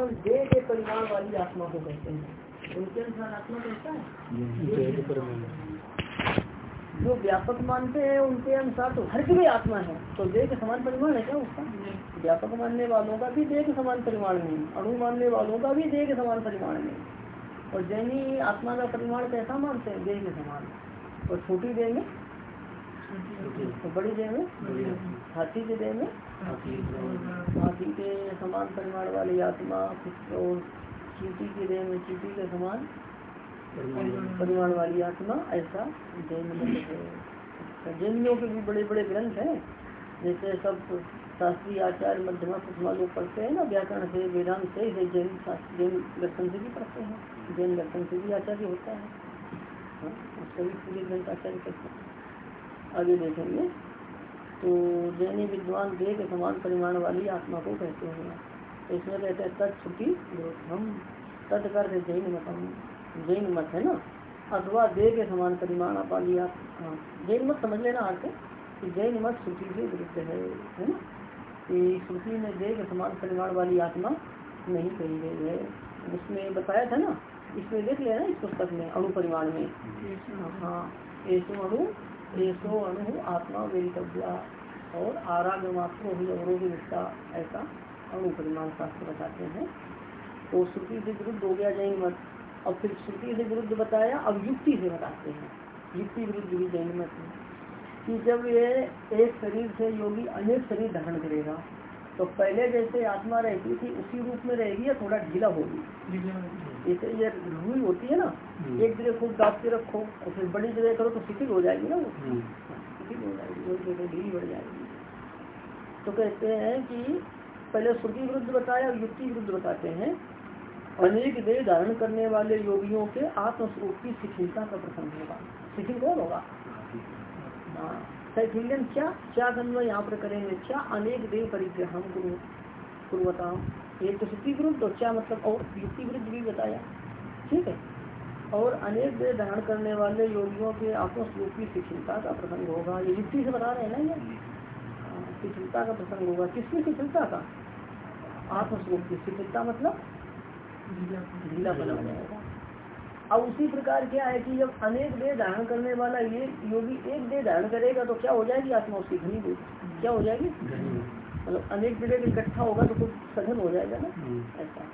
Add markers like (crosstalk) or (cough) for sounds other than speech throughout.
विद्वान देह के परिमाण वाली आत्मा को कहते हैं। उनके अनुसार आत्मा कैसा है? जो व्यापक मानते हैं उनके अनुसार तो हर जगह आत्मा है। तो देह के समान परिमाण है क्या उसका? व्यापक मानने वालों का भी देह के समान परिमाण नहीं अणु मानने वालों का भी देह के समान परिमाण नहीं। और जैनी आत्मा का परिमाण कैसा मानते हैं? देह के समान। और छोटी देह में? तो बड़ी देह में? हाथी के देह में? हाथी के समान परिमाण वाली आत्मा और चीटी की देह में चीटी के समान परिमाण वाली आत्मा ऐसा जैन है। जैनियों के भी बड़े बड़े ग्रंथ हैं जैसे सब शास्त्रीय आचार्य मध्यमा कुसमा लोग पढ़ते हैं ना व्याकरण से वेदांत से जैन जैन दर्शन से भी पढ़ते हैं जैन दर्शन से भी आचार्य होता है। हाँ, उसका भी पूरे ग्रंथ आचार्य करते हैं। आगे देखेंगे। तो जैनी विद्वान देह के समान परिमाण वाली आत्मा को कहते हैं। इसमें कहते हैं तत्छुटी हम तत्कर जैन मतम। जैन मत है ना? अथवा देह के समान परिमाण वाली हाँ जैन मत समझ लेना अर्थ कि जैन मत श्रुति से विरुद्ध है है ना? कि श्रुति में देह के समान परिमाण वाली आत्मा नहीं कही गई है। उसमें बताया था ना? इसमें देख लेना इस पुस्तक में अणु परिमाण में। हाँ ऐसो अणु ऐसो अणु आत्मा वेदितव्या और आराग मात्र ही अवरोध रिश्ता ऐसा अणु परिमाण शास्त्र बताते हैं। तो श्रुति से विरुद्ध हो गया, जैन मत। और फिर श्रुति से विरुद्ध बताया, अब युक्ति से बताते हैं। युक्ति विरुद्ध भी जैन मत है। कि जब ये एक शरीर से योगी अनेक शरीर धारण करेगा तो पहले जैसे आत्मा रहती थी, उसी रूप में रहेगी या थोड़ा ढीला होगी। जैसे ये रुई होती है ना एक जगह खूब दाप के रखो और फिर बड़ी जगह करो तो शिथिल हो जाएगी ना वो। शिथिल हो जाएगी वो जगह ढीली बढ़ जाएगी। तो कहते हैं कि पहले श्रुति विरुद्ध बताया और युक्ति विरुद्ध बताते हैं। अनेक देह धारण करने वाले योगियों के आत्मस्वरूप की शिथिलता का प्रसंग होगा। शिथिल कौन होगा? शैथिल्यन क्या क्या गन्व यहाँ पर करेंगे? क्या अनेक देव परिग्रह गुरु पूर्वता एक तो श्रुति विरुद्ध और क्या मतलब और युक्ति विरुद्ध भी बताया। ठीक है? और अनेक देह धारण करने वाले योगियों के आत्मस्वरूप की शिथिलता का प्रसंग होगा। ये युक्ति से बता रहे हैं ना ये? शिथिलता का प्रसंग होगा। किसकी शिथिलता का? आत्मस्वरूप की शिथिलता मतलब? ढीला बना जाएगा अब उसी प्रकार क्या है कि जब अनेक देह धारण करने वाला ये योगी एक देह धारण करेगा तो क्या हो जाएगी आत्मा उसकी घनी क्या हो जाएगी? मतलब अनेक जगह इकट्ठा होगा तो कुछ सघन हो जाएगा ना? ऐसा।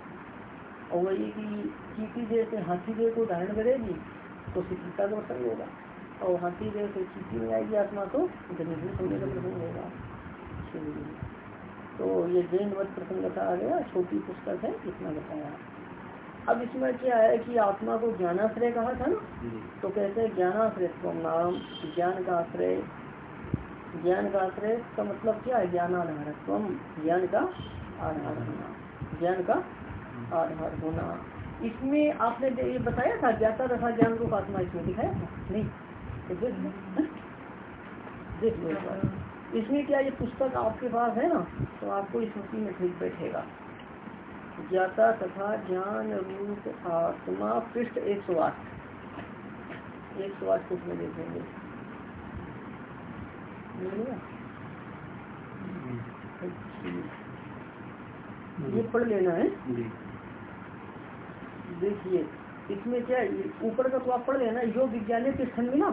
और वही कि चीटी देह से हाथी देह को धारण करेगी तो शिक्षिता का प्रसंग होगा। और हाथी देह से चीटी में आएगी आत्मा तो घनीभूत होने का प्रसंग होगा। तो ये जैन वत प्रसंगता आ गया छोटी पुस्तक है इतना बताया। अब इसमें क्या है कि आत्मा को ज्ञानाश्रय कहा था ना? तो कहते हैं ज्ञानाश्रय नाम ज्ञान का आश्रय। ज्ञान का आश्रय का मतलब क्या है? ज्ञानाधारत्व ज्ञान का आधार होना। ज्ञान का आधार होना। इसमें आपने ये बताया था, ज्ञाता तथा ज्ञान रूप आत्मा, इसमें दिखाया था? नहीं। देख लो। इसमें क्या ये पुस्तक आपके पास है ना तो आपको स्मृति में ठीक बैठेगा। ज्ञाता तथा ज्ञान रूप आत्मा, पृष्ठ एक सौ आठ। एक सौ आठ कुछ में देखेंगे। ये पढ़ लेना है। देखिए इसमें क्या ऊपर का तो आप पढ़ लेना जो विज्ञान के खंड में ना?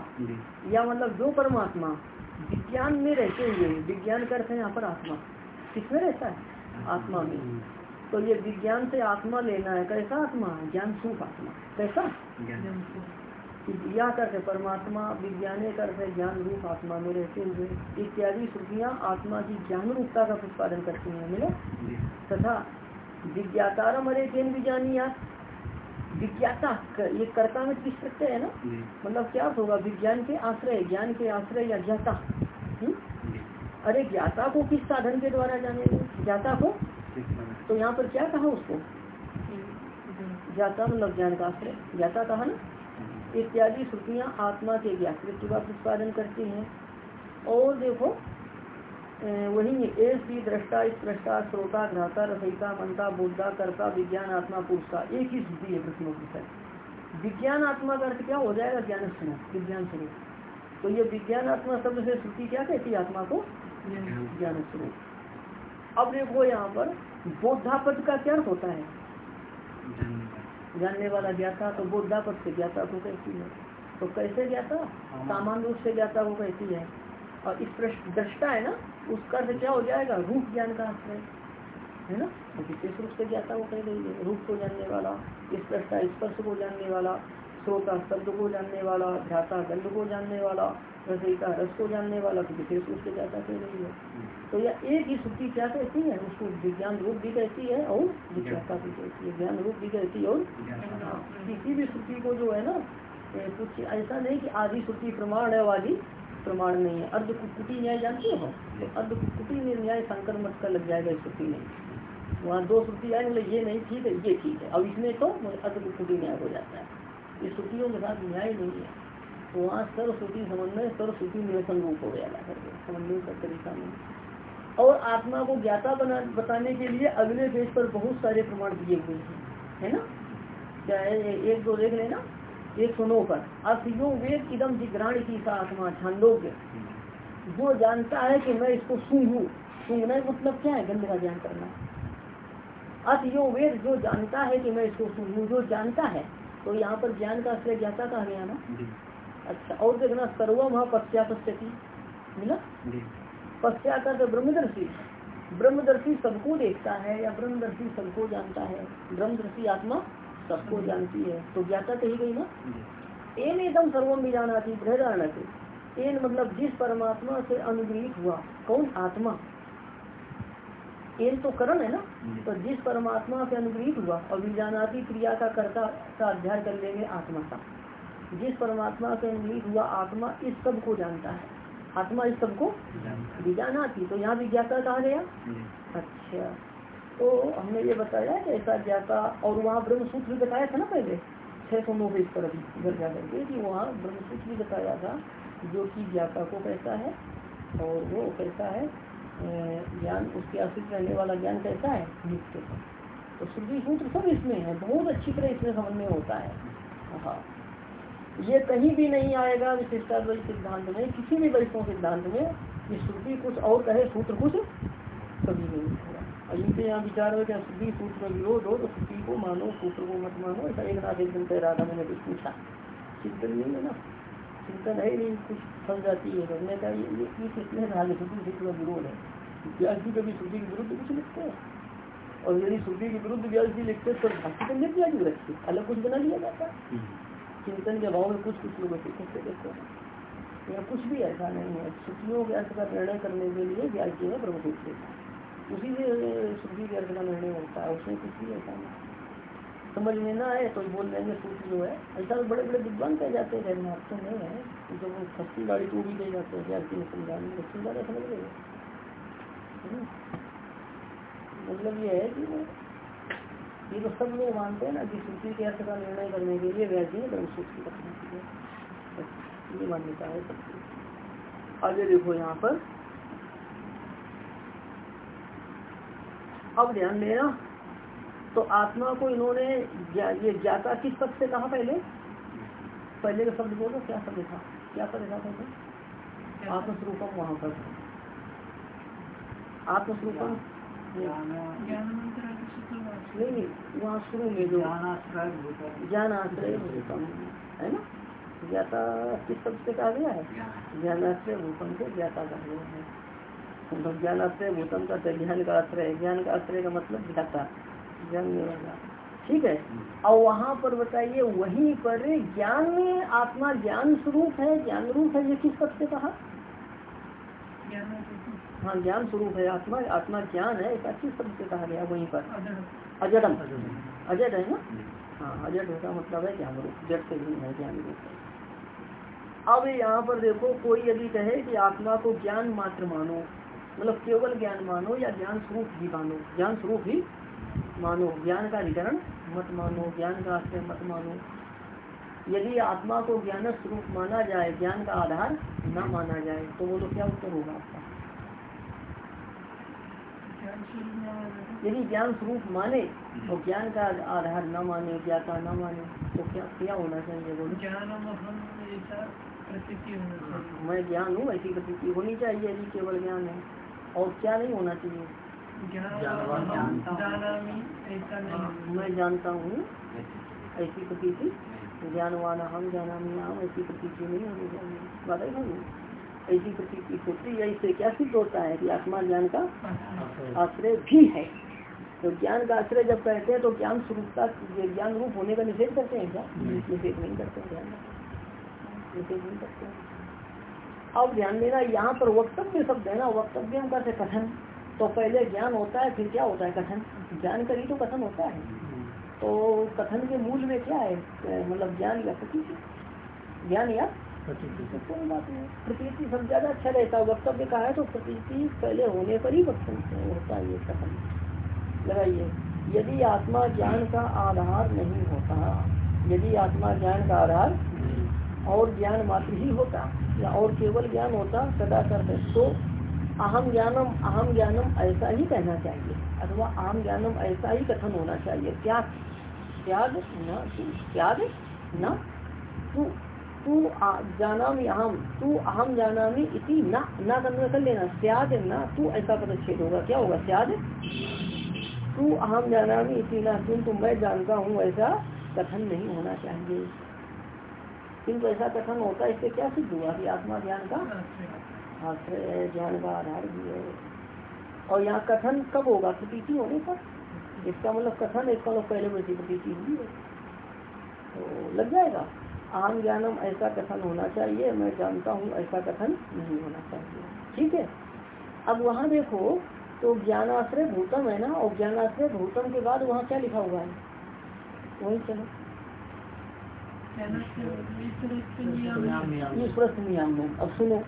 या मतलब जो परमात्मा विज्ञान में रहते हुए विज्ञान का अर्थ है यहाँ पर आत्मा। किसमें रहता है? आत्मा में। तो ये विज्ञान से आत्मा लेना है कैसा आत्मा? ज्ञान सुख आत्मा। कैसा? या करते परमात्मा विज्ञान करते ज्ञान रूप आत्मा में रहते हुए इत्यादि श्रुतियाँ आत्मा की ज्ञान रूपता का प्रतिपादन करती हैं मिले तथा विज्ञातार मरे केन विज्ञानिया विज्ञाता ये कर्ता में किस सकते है ना? मतलब क्या होगा? विज्ञान के आश्रय ज्ञान के आश्रय या ज्ञाता? हम्म? अरे ज्ञाता को किस साधन के द्वारा जाने ज्ञाता को? तो यहाँ पर क्या कहा उसको? ज्ञाता मतलब ज्ञान का आश्रय। ज्ञाता कहा ना? इत्यादि श्रुतियाँ आत्मा के ज्ञातृत्व का प्रतिपादन करती हैं। और देखो वही एक ही दृष्टा दृष्टा, श्रोता घ्राता रसयिता मनता बुद्धा कर्ता, विज्ञान, आत्मा पुरुष का एक ही श्रुति है प्रश्नों की सर। विज्ञान, आत्मा का अर्थ क्या? हो जाएगा ज्ञान स्वरूप विज्ञान स्वरूप तो ये विज्ञान, आत्मा शब्द से श्रुति क्या कहती है? आत्मा को ज्ञान स्वरूप अब देखो यहाँ पर बौद्धा पद का क्या होता है? जानने वाला ज्ञाता तो बोधा पद से ज्ञाता को कहती है। तो कैसे ज्ञाता सामान्य रूप से ज्ञाता को कहती है। और इस प्रश्न दृष्टा है ना उसका अर्थ क्या हो जाएगा? रूप ज्ञान का आश्रय है। ना? तो विशेष रूप से ज्ञाता को कह रही है रूप को जानने वाला इस प्रश्न स्पर्श को जानने वाला। श्रोता शब्द को जानने वाला ध्याता गंध को जानने वाला रचयिता रस को जानने वाला तो विशेष रूप से ज़्यादा कह रही है। तो यह एक ही श्रुति क्या कहती है? उसको विज्ञान रूप भी कहती है और विज्ञाता भी कहती है। ज्ञान रूप भी कहती है और हाँ, किसी भी श्रुति को जो है ना कुछ ऐसा नहीं कि आदि श्रुति प्रमाण है वाली प्रमाण नहीं है। अर्ध कुटकुटी न्याय जानते हो? तो अर्ध कुटकुटी में न्याय संकर मत का लग जाएगा श्रुति में। वहाँ दो श्रुति आए मतलब ये नहीं ठीक है ये ठीक है। अब इसमें तो अर्ध कुटकुटी न्याय हो जाता है। ये श्रुतियों के साथ न्याय नहीं है। वहाँ सरस्वती समन्वय सरस्वती निरसन रूप हो गया समन्वय का तरीका नहीं और आत्मा को ज्ञाता बना, बताने के लिए अगले पेज पर बहुत सारे प्रमाण दिए हुए हैं। है ना? चाहे एक दो देख लेना। एक सुनो पर असियो वेद इदम जिग्राण की सा आत्मा, छांदोग्य। जो जानता है कि मैं इसको सूंघू सूंघना मतलब क्या है? गंध का ज्ञान करना। अत यो वेद जो जानता है कि मैं इसको सूंघू जो जानता है तो यहाँ पर ज्ञान का आश्रय ज्ञाता कहा गया ना? अच्छा और देखना सर्वम पश्चापश्यति मिला पश्चात ब्रह्मदर्शी ब्रह्मदर्शी सबको देखता है या ब्रह्मदर्शी सबको जानता है? ब्रह्मदर्शी आत्मा सबको जानती है। तो ज्ञाता कही गई ना? एन एकदम सर्वम भी जाना थी बृहदारण एन मतलब जिस परमात्मा से अनुग्रहित हुआ कौन? आत्मा। एन तो करण है ना? तो जिस परमात्मा से अनुग्रहित हुआ और विजानाती क्रिया का कर्ता का अध्ययन कर लेंगे आत्मा का। जिस परमात्मा से अनुग्रहित हुआ आत्मा इस सबको जानता है। आत्मा इस सबको विजाना थी तो यहाँ भी ज्ञाता कहा गया? अच्छा। तो हमने ये बताया कि ऐसा ज्ञाता और वहाँ ब्रह्म सूत्र बताया था ना पहले? छह सौ नौ पेज पर अभी घर जाकर के कि वहाँ ब्रह्म सूत्र भी बताया था जो कि ज्ञाता को कहता है और वो कहता है ज्ञान, उसके आश्रित रहने वाला ज्ञान कैसा है? नित्य। तो श्रुति सूत्र सब इसमें है, बहुत अच्छी तरह इसमें समझ में होता है। हाँ। ये कहीं भी नहीं आएगा विशिष्टाद्वैत सिद्धांत में, किसी भी वैष्णव सिद्धांत में, कि श्रुति कुछ और कहे, सूत्र कुछ कभी नहीं होगा। और इनसे यहाँ विचार हो क्या श्रुति सूत्र का विरोध हो तो श्रुति को मानो, सूत्र को मत मानो, ऐसा एक नाथ एकदम कह रहा था, मैंने कुछ पूछा। चिंतन नहीं है ना? चिंतन है नहीं, कुछ फल जाती है। करने का ये ये का विरोध है। व्यास जी कभी श्रुति के विरुद्ध कुछ लिखते हैं? और यदि श्रुति के विरुद्ध व्यास जी लिखते तो भाष्य तो क्यों रखते? अलग कुछ बना लिया जाता। चिंतन के भाव में कुछ कुछ लोग कहते देखते हैं यहाँ कुछ भी ऐसा नहीं है। श्रुतियों के अर्थ का निर्णय करने के लिए व्यास जी है ब्रह्मसूत्र उसी से श्रुति के अर्थ का निर्णय होता है। उसमें कुछ भी ऐसा नहीं। समझ में ना आए तो बोल देंगे सूत्र जो है। ऐसा तो बड़े बड़े विद्वान कह जाते हैं आप तो नहीं है। जो वो सस्ती गाड़ी तो भी ले जाते हैं, यार की समझाने बच्चे ज़्यादा समझ रहे मतलब ये है कि ये तो सब लोग मानते हैं ना कि सूची के अर्थ का निर्णय करने के लिए वैसे ही, ब्रह्म सूत्र रखने के लिए ये मान्यता है सबकी आगे देखो यहाँ पर। अब ध्यान देना। तो आत्मा को इन्होंने ये ज्ञाता किस पद से कहा पहले? पहले का शब्द बोलो, क्या शब्द था? क्या पद था पहले? आत्मस्वरूपम वहाँ पर। आत्मस्वरूपम? नहीं नहीं, वहाँ शुरू में जो ज्ञान आश्रय भूतम, है ना? ज्ञाता किस शब्द से कहा गया है? ज्ञानाश्रय भूतम से ज्ञाता कहा गया है। मतलब ज्ञानाश्रय भूतम का ज्ञान का आश्रय ज्ञान का आश्रय का मतलब ज्ञाता। जानने वाला ठीक है? और वहाँ पर बताइए वहीं पर ज्ञान में आत्मा ज्ञान स्वरूप है? ज्ञान रूप है ये किस पद से कहा? हाँ। ज्ञान स्वरूप है आत्मा। आत्मा ज्ञान है एक अच्छी शब्द से कहा गया वहीं पर? अजडम। अजड है ना? हाँ अजड का मतलब है ज्ञान रूप। जड से भी है ज्ञान रूप है। अब यहाँ पर देखो कोई यदि कहे कि आत्मा को ज्ञान मात्र मानो मतलब केवल ज्ञान मानो या ज्ञान स्वरूप ही मानो। ज्ञान स्वरूप ही मानो ज्ञान का अधिकरण मत मानो ज्ञान का आश्रय मत मानो। यदि आत्मा को ज्ञान स्वरूप माना जाए ज्ञान का आधार न माना जाए तो बोलो क्या उत्तर होगा आपका? यदि ज्ञान स्वरूप माने तो ज्ञान का आधार न माने ज्ञाता न माने तो क्या क्या होना चाहिए बोलो? मैं ज्ञान हूँ ऐसी प्रतीति होनी चाहिए यदि केवल ज्ञान है और क्या नहीं होना चाहिए? मैं जानता हूँ। ऐसी प्रतीति? ज्ञानवान हम जाना हम ऐसी प्रतीति नहीं चाहिए। बात है ऐसी प्रतीति होती है इससे क्या सिद्ध होता है कि आत्मा ज्ञान का आश्रय भी है? तो ज्ञान का आश्रय जब कहते हैं तो ज्ञान स्वरूपता ज्ञान रूप होने का निषेध करते हैं क्या? निषेध नहीं करते ज्ञान निषेध नहीं करते अब ध्यान देना यहाँ पर वक्तव्य शब्द है ना वक्तव्य का कथन। तो पहले ज्ञान होता है फिर क्या होता है? कथन। ज्ञान करी तो कथन होता है। तो कथन के मूल में क्या है? मतलब ज्ञान या प्रतीति। ज्ञान या कोई बात नहीं। प्रतीति सब ज़्यादा अच्छा रहता है। वक्तव्य का है? तो प्रतीति पहले होने पर ही वक्तव्य होता है ये कथन। लगाइए। यदि आत्मा ज्ञान का आधार नहीं होता यदि आत्मा ज्ञान का आधार और ज्ञान मात्र ही होता या और केवल ज्ञान होता सदा कर तो अहम ज्ञानम अहम ज्ञानम ऐसा ही कहना चाहिए। अथवा अहम ज्ञानम ऐसा ही कथन होना चाहिए। त्याग त्याग न तू, त्याग न तू तू जानामी अहम तू अहम जानामी इति न न कर लेना। त्याग न तू ऐसा पदच्छेद होगा। क्या होगा? त्याग? तू अहम जानामी इति ना किंतु मैं जानता हूँ, ऐसा कथन नहीं होना चाहिए। किंतु ऐसा कथन होता है, इससे क्या सिद्ध हुआ? कि आत्मा ज्ञान का आश्रय है ज्ञान का आधार भी है। और यहाँ कथन कब होगा? प्रतीति होने पर? इसका मतलब कथन इसका मतलब पहले वैसी प्रतीति हुई है। तो लग जाएगा। आम ज्ञानम ऐसा कथन होना चाहिए मैं जानता हूँ ऐसा कथन नहीं होना चाहिए। ठीक है? अब वहाँ देखो तो ज्ञानाश्रय भूतम है ना? और ज्ञानाश्रय भूतम के बाद वहाँ क्या लिखा हुआ है? वही चलो। नियम अब सुनो।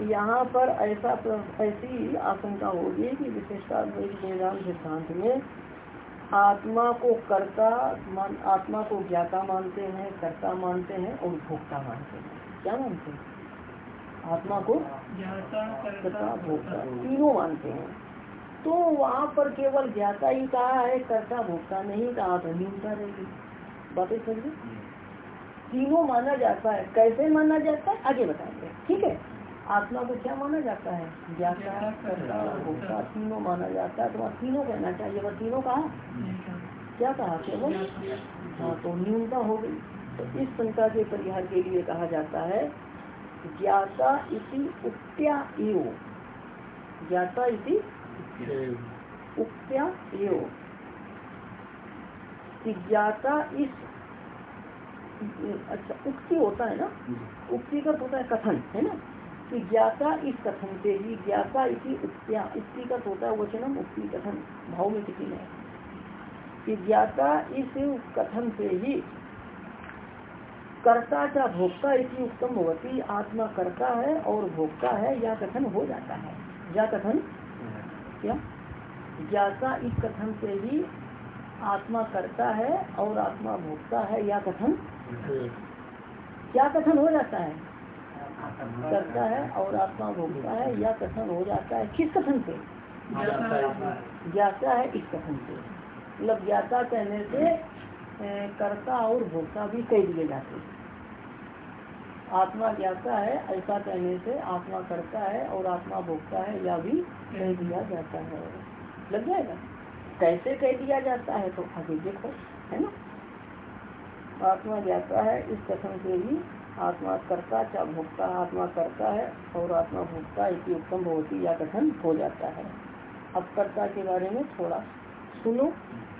यहाँ पर ऐसा ऐसी आशंका होगी कि विशेषता वेदांत सिद्धांत में आत्मा को कर्ता मान आत्मा को ज्ञाता मानते हैं कर्ता मानते हैं और भोक्ता मानते हैं। क्या मानते हैं? आत्मा को कर्ता भोक्ता तीनों मानते हैं। तो वहाँ पर केवल ज्ञाता ही कहा है कर्ता भोक्ता नहीं कहा तो न्यूनता रहेगी। बातें समझे? तीनों माना जाता है। कैसे माना जाता है? आगे बताएँगे। ठीक है? आत्मा को क्या माना जाता है? ज्ञाता तीनों माना जाता है तो तीनों कहना चाहिए। वह तीनों कहा? क्या कहा? केवल? हाँ तो न्यूनता हो गई। तो इस शंका के परिहार के लिए कहा जाता है ज्ञाता इति उक्त्या एव। ज्ञाता इति उक्त्या एव। ज्ञाता इस अच्छा उक्ति होता है ना? उक्ति का होता है कथन है ना? कि ज्ञाता इस कथन से ही ज्ञाता इसी उक्तिया इसकी का होता है वचनम उक्ति कथन भाव में किसी ने। कि ज्ञाता इस कथन से ही कर्ता क्या भोक्ता इसी उत्तम भवती आत्मा करता है और भोक्ता है या कथन हो जाता है। या कथन? क्या? ज्ञाता इस कथन से ही आत्मा करता है और आत्मा भोगता है या कथन? क्या कथन हो जाता है? करता है और आत्मा भोगता है, या कथन हो जाता है, किस कथन से? ज्ञाता है इस कथन से। मतलब ज्ञाता कहने से कर्ता और भोक्ता भी कह दिए जाते हैं। आत्मा ज्ञाता है ऐसा कहने से आत्मा करता है और आत्मा भोगता है, या भी कह दिया जाता है। लग जाएगा? कैसे कह दिया जाता है तो आगे देखो, है ना? आत्मा ज्ञाता है, इस कथन से ही आत्मा करता क्या भोगता आत्मा करता है और आत्मा भोगता इसी उत्तम होती या कथन हो जाता है। अब कर्ता के बारे में थोड़ा सुनो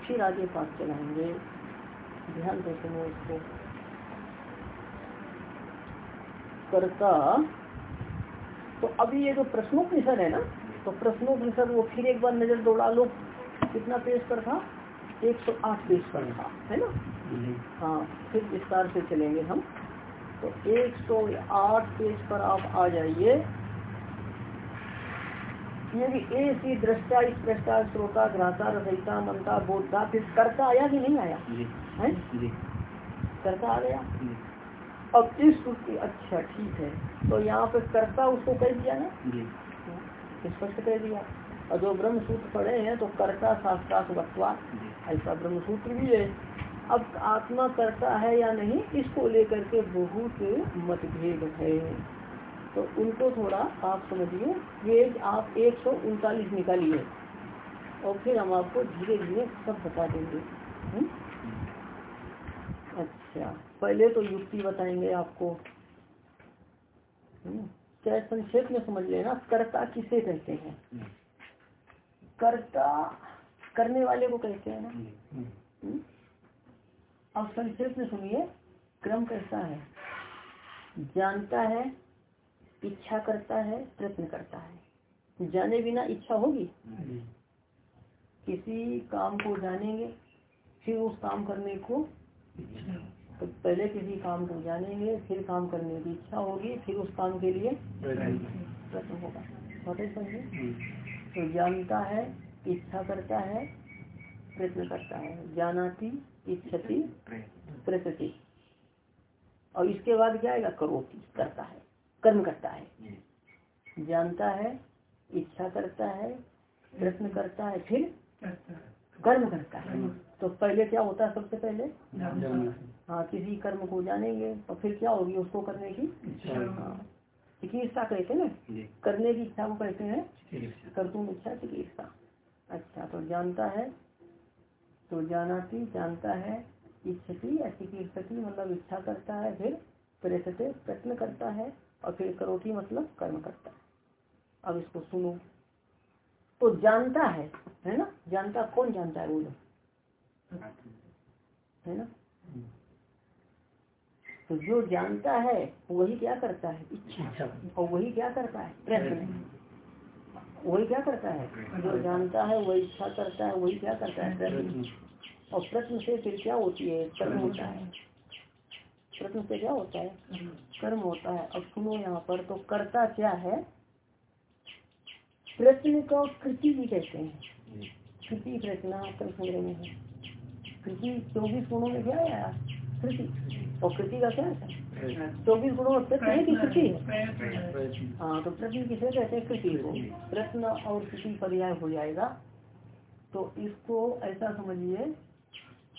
फिर आगे पास चलाएँगे। ध्यान से सुनो इसको। कर्ता तो अभी ये जो तो प्रश्नोपनिषद है ना तो प्रश्नोपनिषद वो फिर एक बार नज़र दौड़ा लो। कितना पेज पर था? एक सौ आठ पेज पर था है ना? हाँ फिर विस्तार से चलेंगे हम। तो एक सौ आठ पेज पर आप आ जाइए। ये भी ए सी दृष्टा इस दृष्टा श्रोता ग्राता रसयिता मनता बोधता फिर कर्ता आया कि नहीं आया? है? कर्ता आ गया? अब इस सूत्र अच्छा ठीक है। तो यहाँ पे कर्ता उसको कह दिया ना? स्पष्ट कह दिया। और जो ब्रह्म सूत्र पढ़े हैं तो कर्ता शास्त्रार्थ वक्वा ऐसा ब्रह्म सूत्र भी है। अब आत्मा करता है या नहीं इसको लेकर के बहुत मतभेद है। तो उनको थोड़ा आप समझिए ये आप एक सौ उनतालीस निकालिए और फिर हम आपको धीरे धीरे सब बता देंगे। हुँ? अच्छा पहले तो युक्ति बताएँगे आपको। चाहे संक्षेप में समझ लेना कर्ता किसे कहते हैं? कर्ता करने वाले को कहते हैं ना? अब संक्षेप में सुनिए क्रम कैसा है। जानता है इच्छा करता है प्रयत्न करता है। जाने बिना इच्छा होगी? किसी काम को जानेंगे फिर उस काम करने को तो पहले किसी काम को जानेंगे फिर काम करने की इच्छा होगी फिर उस काम के लिए प्रश्न होगा। समझे? तो जानता है इच्छा करता है प्रयत्न करता है। जानाती इच्छति प्रकृति। और इसके बाद क्या आएगा? करोती करता है कर्म करता है। जानता है इच्छा करता है प्रश्न करता है फिर कर्म करता है। तो पहले क्या होता है सबसे पहले? हाँ किसी कर्म को जानेंगे और फिर क्या होगी उसको करने की? हाँ। चिकित्सा कहते हैं ना? करने की इच्छा को कहते हैं कर्तुम इच्छा चिकित्सा। अच्छा तो जानता है तो जानाती जानता है इच्छती या चिकित्सती मतलब इच्छा करता है, फिर प्रेसते प्रश्न करता है और फिर करोटी मतलब कर्म करता है। अब इसको सुनो। तो जानता है है ना? जानता, कौन जानता है बोलो? है ना? तो जो जानता है वही क्या करता है? इच्छा। और वही क्या करता है? प्रश्न। वही क्या करता है? जो जानता है वही इच्छा करता है वही क्या करता है? प्रश्न। और प्रश्न से फिर क्या होती है? कर्म होता है। प्रश्न से क्या होता है? कर्म होता है। अब सुनो यहाँ पर तो कर्ता क्या है? प्रश्न को कृति भी कहते हैं। कृति प्रश्न संग्रह में है। कृति चौबीस गुणों में क्या आया? कृति। और कृति का क्या है? चौबीस गुणों प्रश्न है कि कृति है। हाँ तो प्रश्न किसे कहते हैं? कृति को। प्रश्न और कृति पर्याय हो जाएगा। तो इसको ऐसा समझिए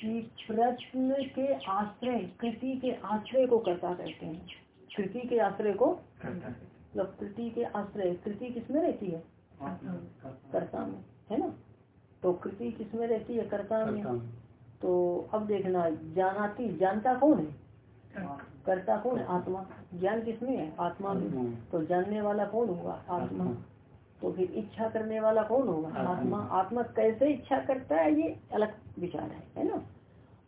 कि प्रश्न के आश्रय कृति के आश्रय को कर्ता कहते हैं। कृति के आश्रय को मतलब कृति के आश्रय कृति किसमें रहती है? कर्ता। में है ना? तो कृति किसमें रहती है? कर्ता में। तो अब देखना जानाती जानता कौन है? कर्ता कौन? है। आत्मा। ज्ञान किसमें है? आत्मा में। तो जानने वाला कौन होगा? आत्मा। तो फिर इच्छा करने वाला कौन होगा? आत्मा। आत्मा। कैसे इच्छा करता है? ये अलग विचार है है ना?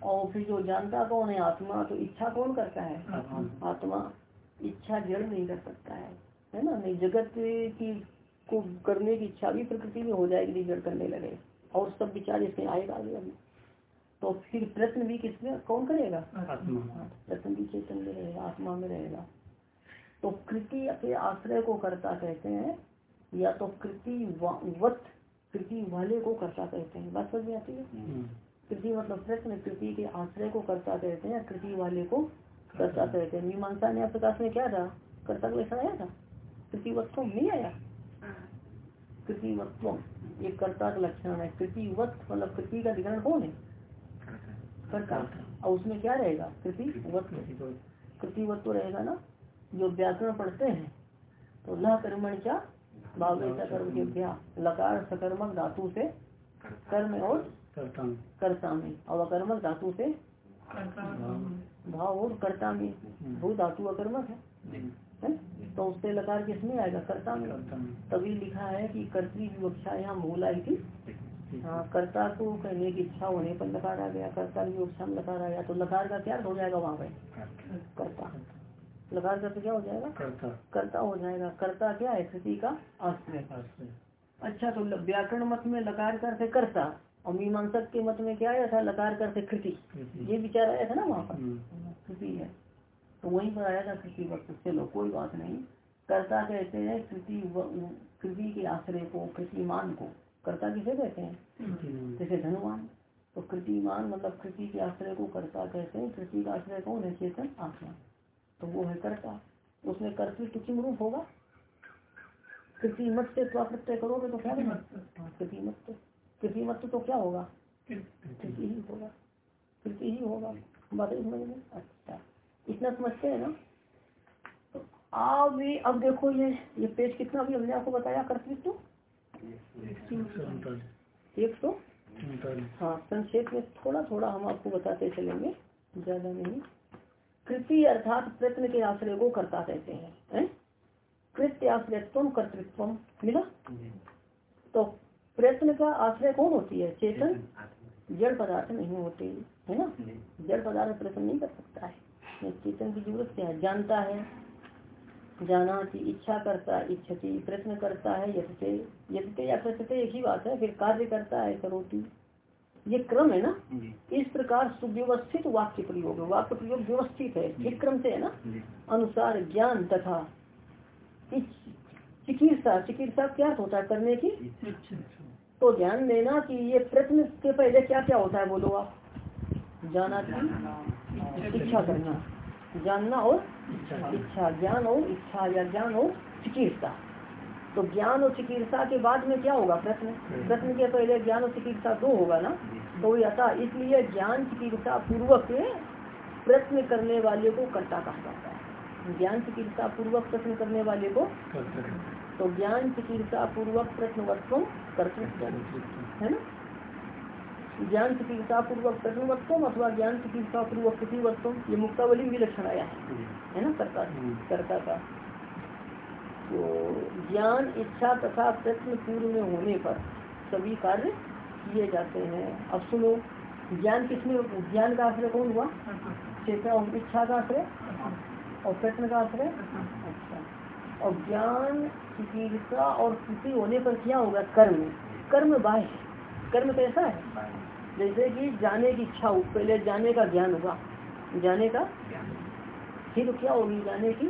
और फिर जो जानता कौन है? आत्मा। तो इच्छा कौन करता है? आत्मा। इच्छा जड़ नहीं कर सकता है है ना? नहीं जगत की को करने की इच्छा भी प्रकृति में हो जाएगी जड़ करने लगे। और सब विचार इसमें आएगा आगे अभी तो फिर प्रश्न भी किसमें कौन करेगा? प्रश्न भी चेतन में रहेगा आत्मा में रहेगा। तो कृति के आश्रय को करता कहते हैं या तो कृति वत कृति वाले को करता कहते हैं। बात समझ में आती है? कृति मतलब प्रश्न कृति के आश्रय को करता कहते हैं कृति वाले को करता कहते हैं। मीमांसा न्याय प्रकाश में क्या था? कर्ता को आया था? कृति वत्व नहीं आया। कृतिवत्व ये कर्ता का लक्षण है। कृतिवत मतलब कृति का अधिकरण कौन है? कर्ता और उसमें क्या रहेगा? कृति कृतिवत्व कृतिवत्व रहेगा ना जो व्याकरण पढ़ते हैं तो ल कर्मण क्या? भावे कर्म के लकार सकर्मक धातु से कर्म और कर्ता में और अकर्मक धातु से भाव और कर्ता में भू धातु अकर्मक है। है? तो उससे लकार किसमें आएगा? कर्ता में तभी लिखा है कि कर्तरी विवक्षा यहाँ मूला थी हाँ कर्ता को कहने की इच्छा होने पर लकार आ गया कर्ता की विवक्षा में लकार आया तो लकार का क्या हो जाएगा वहाँ पे? कर्ता। लकार का तो क्या हो जाएगा? कर्ता। हो जाएगा। कर्ता क्या है? कृति का आश्रय अच्छा तो व्याकरण मत में लकार कर से कर्ता और मीमांसक के मत में क्या आया था लकार कर से कृति। ये विचार आया था ना वहाँ पर? हम्म। कृति है। तो वहीं पर आया था कृति वक्त। चलो कोई बात नहीं। कर्ता कहते हैं कृति कृति के आश्रय को कृतिमान को। कर्ता किसे कहते हैं? जैसे धनुमान तो कृतिमान मतलब कृति के आश्रय को कर्ता कहते हैं कृति का आश्रय कौन है चेतन आत्मा। तो वो है कर्ता। उसमें कर्तृत्व किम रूप होगा? कृति मत से प्रत्यय करोगे तो क्या हाँ, कृति मत कृति मत तो क्या होगा? कृति ही होगा। कृति ही होगा। बात समझ में? अच्छा। इतना समझते है ना? तो अब अब देखो ये ये पेज कितना भी हमने आपको बताया कर्तृत्व। एक सौ हाँ संक्षेप में थोड़ा थोड़ा हम आपको बताते चलेंगे। ज़्यादा नहीं। कृति अर्थात प्रयत्न के आश्रय को करता कहते हैं है? कृत्य आश्रयत्व कर्तृत्व मिला? तो प्रयत्न का आश्रय कौन होती है? चेतन? जड़ पदार्थ नहीं होते है ना? जड़ पदार्थ प्रयत्न नहीं कर सकता है। चेतन की ज़रूरत क्या है? जानता है। जाना की इच्छा करता इच्छती प्रयत्न करता है यथते यथते या प्रत्यते एक ही बात है फिर कार्य करता है करोती। ये क्रम है ना? इस प्रकार सुव्यवस्थित वाक्य प्रयोग वाक्य प्रयोग व्यवस्थित है ठीक क्रम से है ना? अनुसार ज्ञान तथा चिकित्सा चिकित्सा क्या होता है करने की? तो ध्यान देना कि ये प्रश्न के पहले क्या क्या होता है बोलो आप। जाना की इच्छा करना। जानना और इच्छा। ज्ञान और इच्छा या ज्ञान और चिकित्सा। तो ज्ञान और चिकित्सा के बाद में क्या होगा प्रश्न? प्रश्न के पहले ज्ञान और चिकित्सा दो होगा ना? तो यथा इसलिए ज्ञान चिकित्सा पूर्वक प्रश्न करने वाले को कर्ता कहा जाता है। ज्ञान चिकित्सा पूर्वक प्रश्न करने वाले को तो ज्ञान चिकित्सा पूर्वक प्रश्न वस्तु कर्तृत्व है ना? ज्ञान चिकित्सा पूर्वक वस्तु अथवा ज्ञान चिकित्सा पूर्वक किसी वस्तु ये मुक्तावली में लक्षण आया है। है ना कर्ता कर्ता का। तो ज्ञान इच्छा तथा प्रश्न पूर्व में होने पर सभी कार्य किए जाते हैं। अब सुनो ज्ञान किसमें ज्ञान का आश्रय कौन हुआ? चेता और इच्छा का आश्रय? और प्रश्न का आश्रय? अच्छा। और ज्ञान चिकित्सा और स्थिति होने पर क्या होगा? कर्म। कर्म बाह्य कर्म कैसा है? जैसे कि जाने की इच्छा हो पहले जाने का ज्ञान होगा। जाने का फिर क्या होगी? जाने की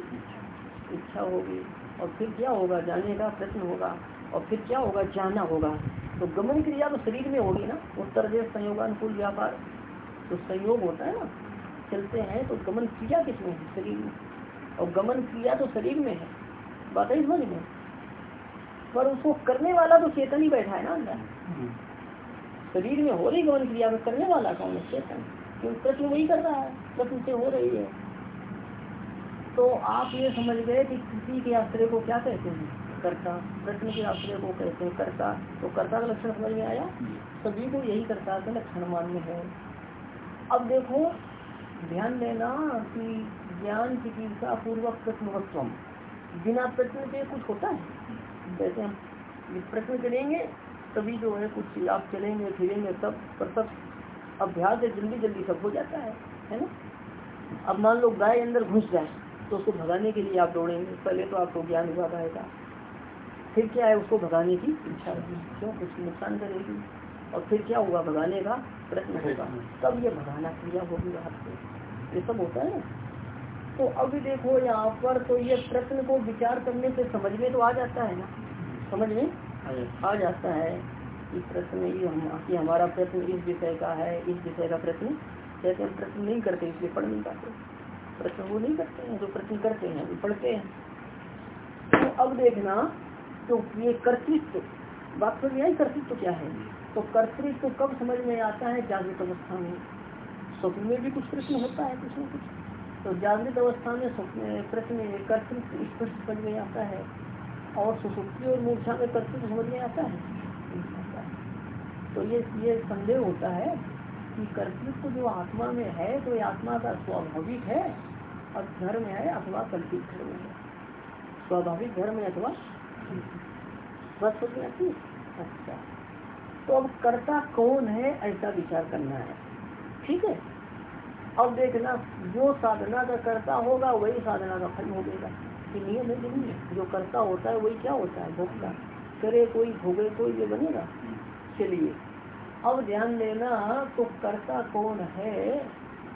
इच्छा होगी। और फिर क्या होगा? जाने का प्रश्न होगा। और फिर क्या होगा? जाना होगा। तो गमन क्रिया तो शरीर में होगी ना। उत्तर देश संयोगानुकूल व्यापार। तो संयोग होता है ना। चलते हैं तो गमन क्रिया किसमें है शरीर में। और गमन क्रिया तो शरीर में है। बात ही समझ में? पर उसको करने वाला तो चेतन ही बैठा है ना अंदर। शरीर में हो रही गमन क्रिया में करने वाला कौन है चेतन? क्योंकि प्रश्न वही कर रहा है प्रश्न से हो रही है। तो आप ये समझ गए कि किसी के आश्रय को क्या कहते हैं? कर्ता। प्रश्न के आश्रय को कहते हैं कर्ता। तो कर्ता का लक्षण समझ में आया? सभी को यही कर्ता का लक्षण मान्य है। अब देखो ध्यान देना कि ज्ञान चिकित्सा पूर्वक प्रश्नवत्व बिना प्रश्न के कुछ होता है? जैसे हम प्रश्न करेंगे तभी जो है कुछ आप चलेंगे, फिरेंगे, सब पर सब अभ्यास है, जल्दी जल्दी सब हो जाता है है ना? अब मान लो गाय अंदर घुस जाए तो उसको भगाने के लिए आप दौड़ेंगे। पहले तो आपको ज्ञान हुआ आएगा फिर क्या है, उसको भगाने की इच्छा रहेगी क्यों? कुछ नुकसान करेगी। और फिर क्या होगा, भगाने का प्रश्न होगा। तब ये भगाना क्रिया होगी से ये सब होता है तो अभी देखो यहाँ पर तो ये प्रश्न को विचार करने से समझ में तो आ जाता है ना? समझ में? आ जाता है। कि प्रश्न ये हम कि हमारा प्रश्न इस विषय का है, इस विषय का प्रश्न, जैसे हम प्रश्न नहीं करते, इसलिए पढ़ नहीं पाते। प्रश्न वो नहीं करते हैं, जो प्रश्न करते हैं, वो पढ़ते हैं। तो अब देखना तो ये कर्तृत्व, बात में आई? कर्तृत्व क्या है? तो कर्तृत्व कब समझ में आता है? जागृत अवस्था में। स्वप्न में भी कुछ प्रश्न होता है, कुछ न कुछ। तो जागृत अवस्था में स्वप्न प्रश्न कर्तृत्व स्पष्ट समझ में आता है। और सुसुप्ति और मूर्छा में कर्तृत्व समझ में आता है। तो ये ये संदेह होता है कि कर्तृत्व जो आत्मा में है तो ये आत्मा का स्वाभाविक है, और धर्म है अथवा कल्पित धर्म है। स्वाभाविक धर्म है अथवा बस आती अच्छा। तो अब कर्ता कौन है, ऐसा विचार करना है। ठीक है? अब देखना, जो साधना का कर्ता होगा, वही साधना का फल होगा ये नियम है। नहीं जो कर्ता होता है, वही क्या होता है? भोगता। करे कोई, भोगे कोई, ये बनेगा। चलिए, अब ध्यान देना तो कर्ता कौन है?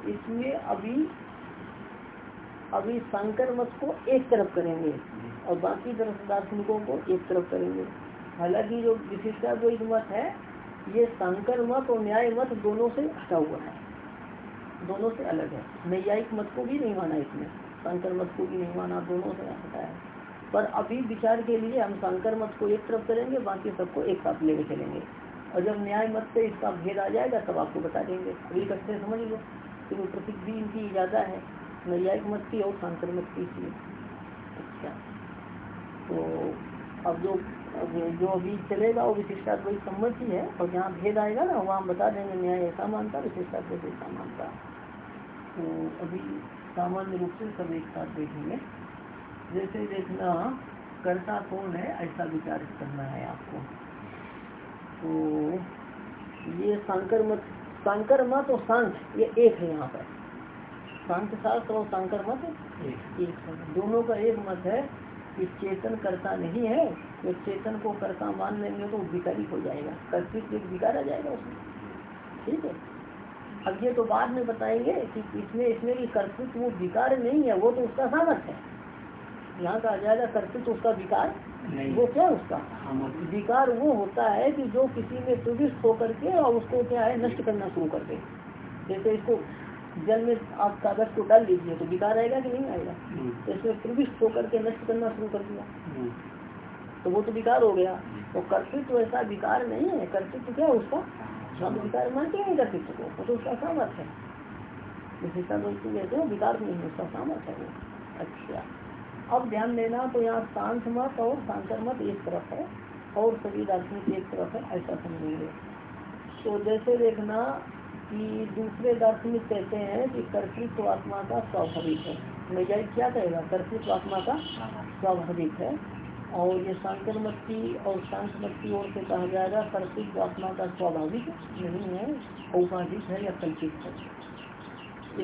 इसमें अभी अभी शंकर मत को एक तरफ़ करेंगे और बाकी तरफ़ दार्शनिकों को एक तरफ़ करेंगे। हालाँकि जो विशिष्टा द्वैत मत है। ये शंकर मत और न्याय मत दोनों से हटा हुआ है। दोनों से अलग है। नैयायिक मत को भी नहीं माना इसमें शंकर मत को भी नहीं माना दोनों से हटा है पर अभी विचार के लिए हम शंकर मत को एक तरफ़ करेंगे, बाकी सबको एक साथ लेके चलेंगे। और जब न्याय मत से इसका भेद आ जाएगा, तब आपको बता देंगे। अभी कष्ट समझ लो। क्योंकि प्रतीक भी इनकी ज़्यादा है, नैयायिक मत की और शंकर मत की थी अच्छा। तो अब जो अब जो अभी चलेगा, वो विशिष्टाद्वैत सम्मत ही है, और जहाँ भेद आएगा ना, वहाँ हम बता देंगे न्याय ऐसा मानता विशिष्टाद्वैत ऐसा मानता। तो अभी सामान्य रूप से सब एक साथ देखेंगे। जैसे देखना, कर्ता कौन है, ऐसा विचार करना है आपको। तो ये शंकर मत शंकर मत और सांख ये एक है यहाँ पर। शांत शास्त्र और शंकर मत एक दोनों का एक मत है कि चेतन कर्ता नहीं है तो चेतन को कर्ता मान लेंगे तो विकारी हो जाएगा। कर्तृत्व एक विकार आ जाएगा उसमें। ठीक है? अब ये तो बाद में बताएँगे कि इसमें इसमें की कर्तृत्व वो विकार नहीं है वो तो उसका सामर्थ है। यहाँ का आ जाएगा कर्तृत्व उसका विकार वो क्या उसका? विकार वो होता है कि जो किसी में प्रविष्ट होकर के और उसको क्या है नष्ट करना शुरू कर दे। जैसे इसको जल में आप कागज़ को डाल लीजिए तो विकार आएगा कि नहीं आएगा। तो इसमें प्रविष्ट होकर के नष्ट करना शुरू कर दिया। तो वो तो विकार हो गया। तो कर्तृत्व ऐसा विकार नहीं है। कर्तृत्व क्या उसका? विकार मानते हैं कर्तृत्व को तो उसका है विशेषता कहते हैं विकार नहीं है उसका सामर्थ है वो अच्छा अब ध्यान देना तो यहाँ शांत मत और शांकर मत एक तरफ़ है और सभी दार्शनिक एक तरफ़ है ऐसा समझेंगे तो जैसे देखना कि दूसरे दार्शनिक कहते हैं कि कर्तृत्व आत्मा का स्वाभाविक है वैज्ञानिक क्या कहेगा कर्तृत्व आत्मा का स्वाभाविक है और ये शांकर मत और शांत मत और से कहा जाएगा कर्तृत्व आत्मा का स्वाभाविक नहीं है औपाधिक है या कल्पित है।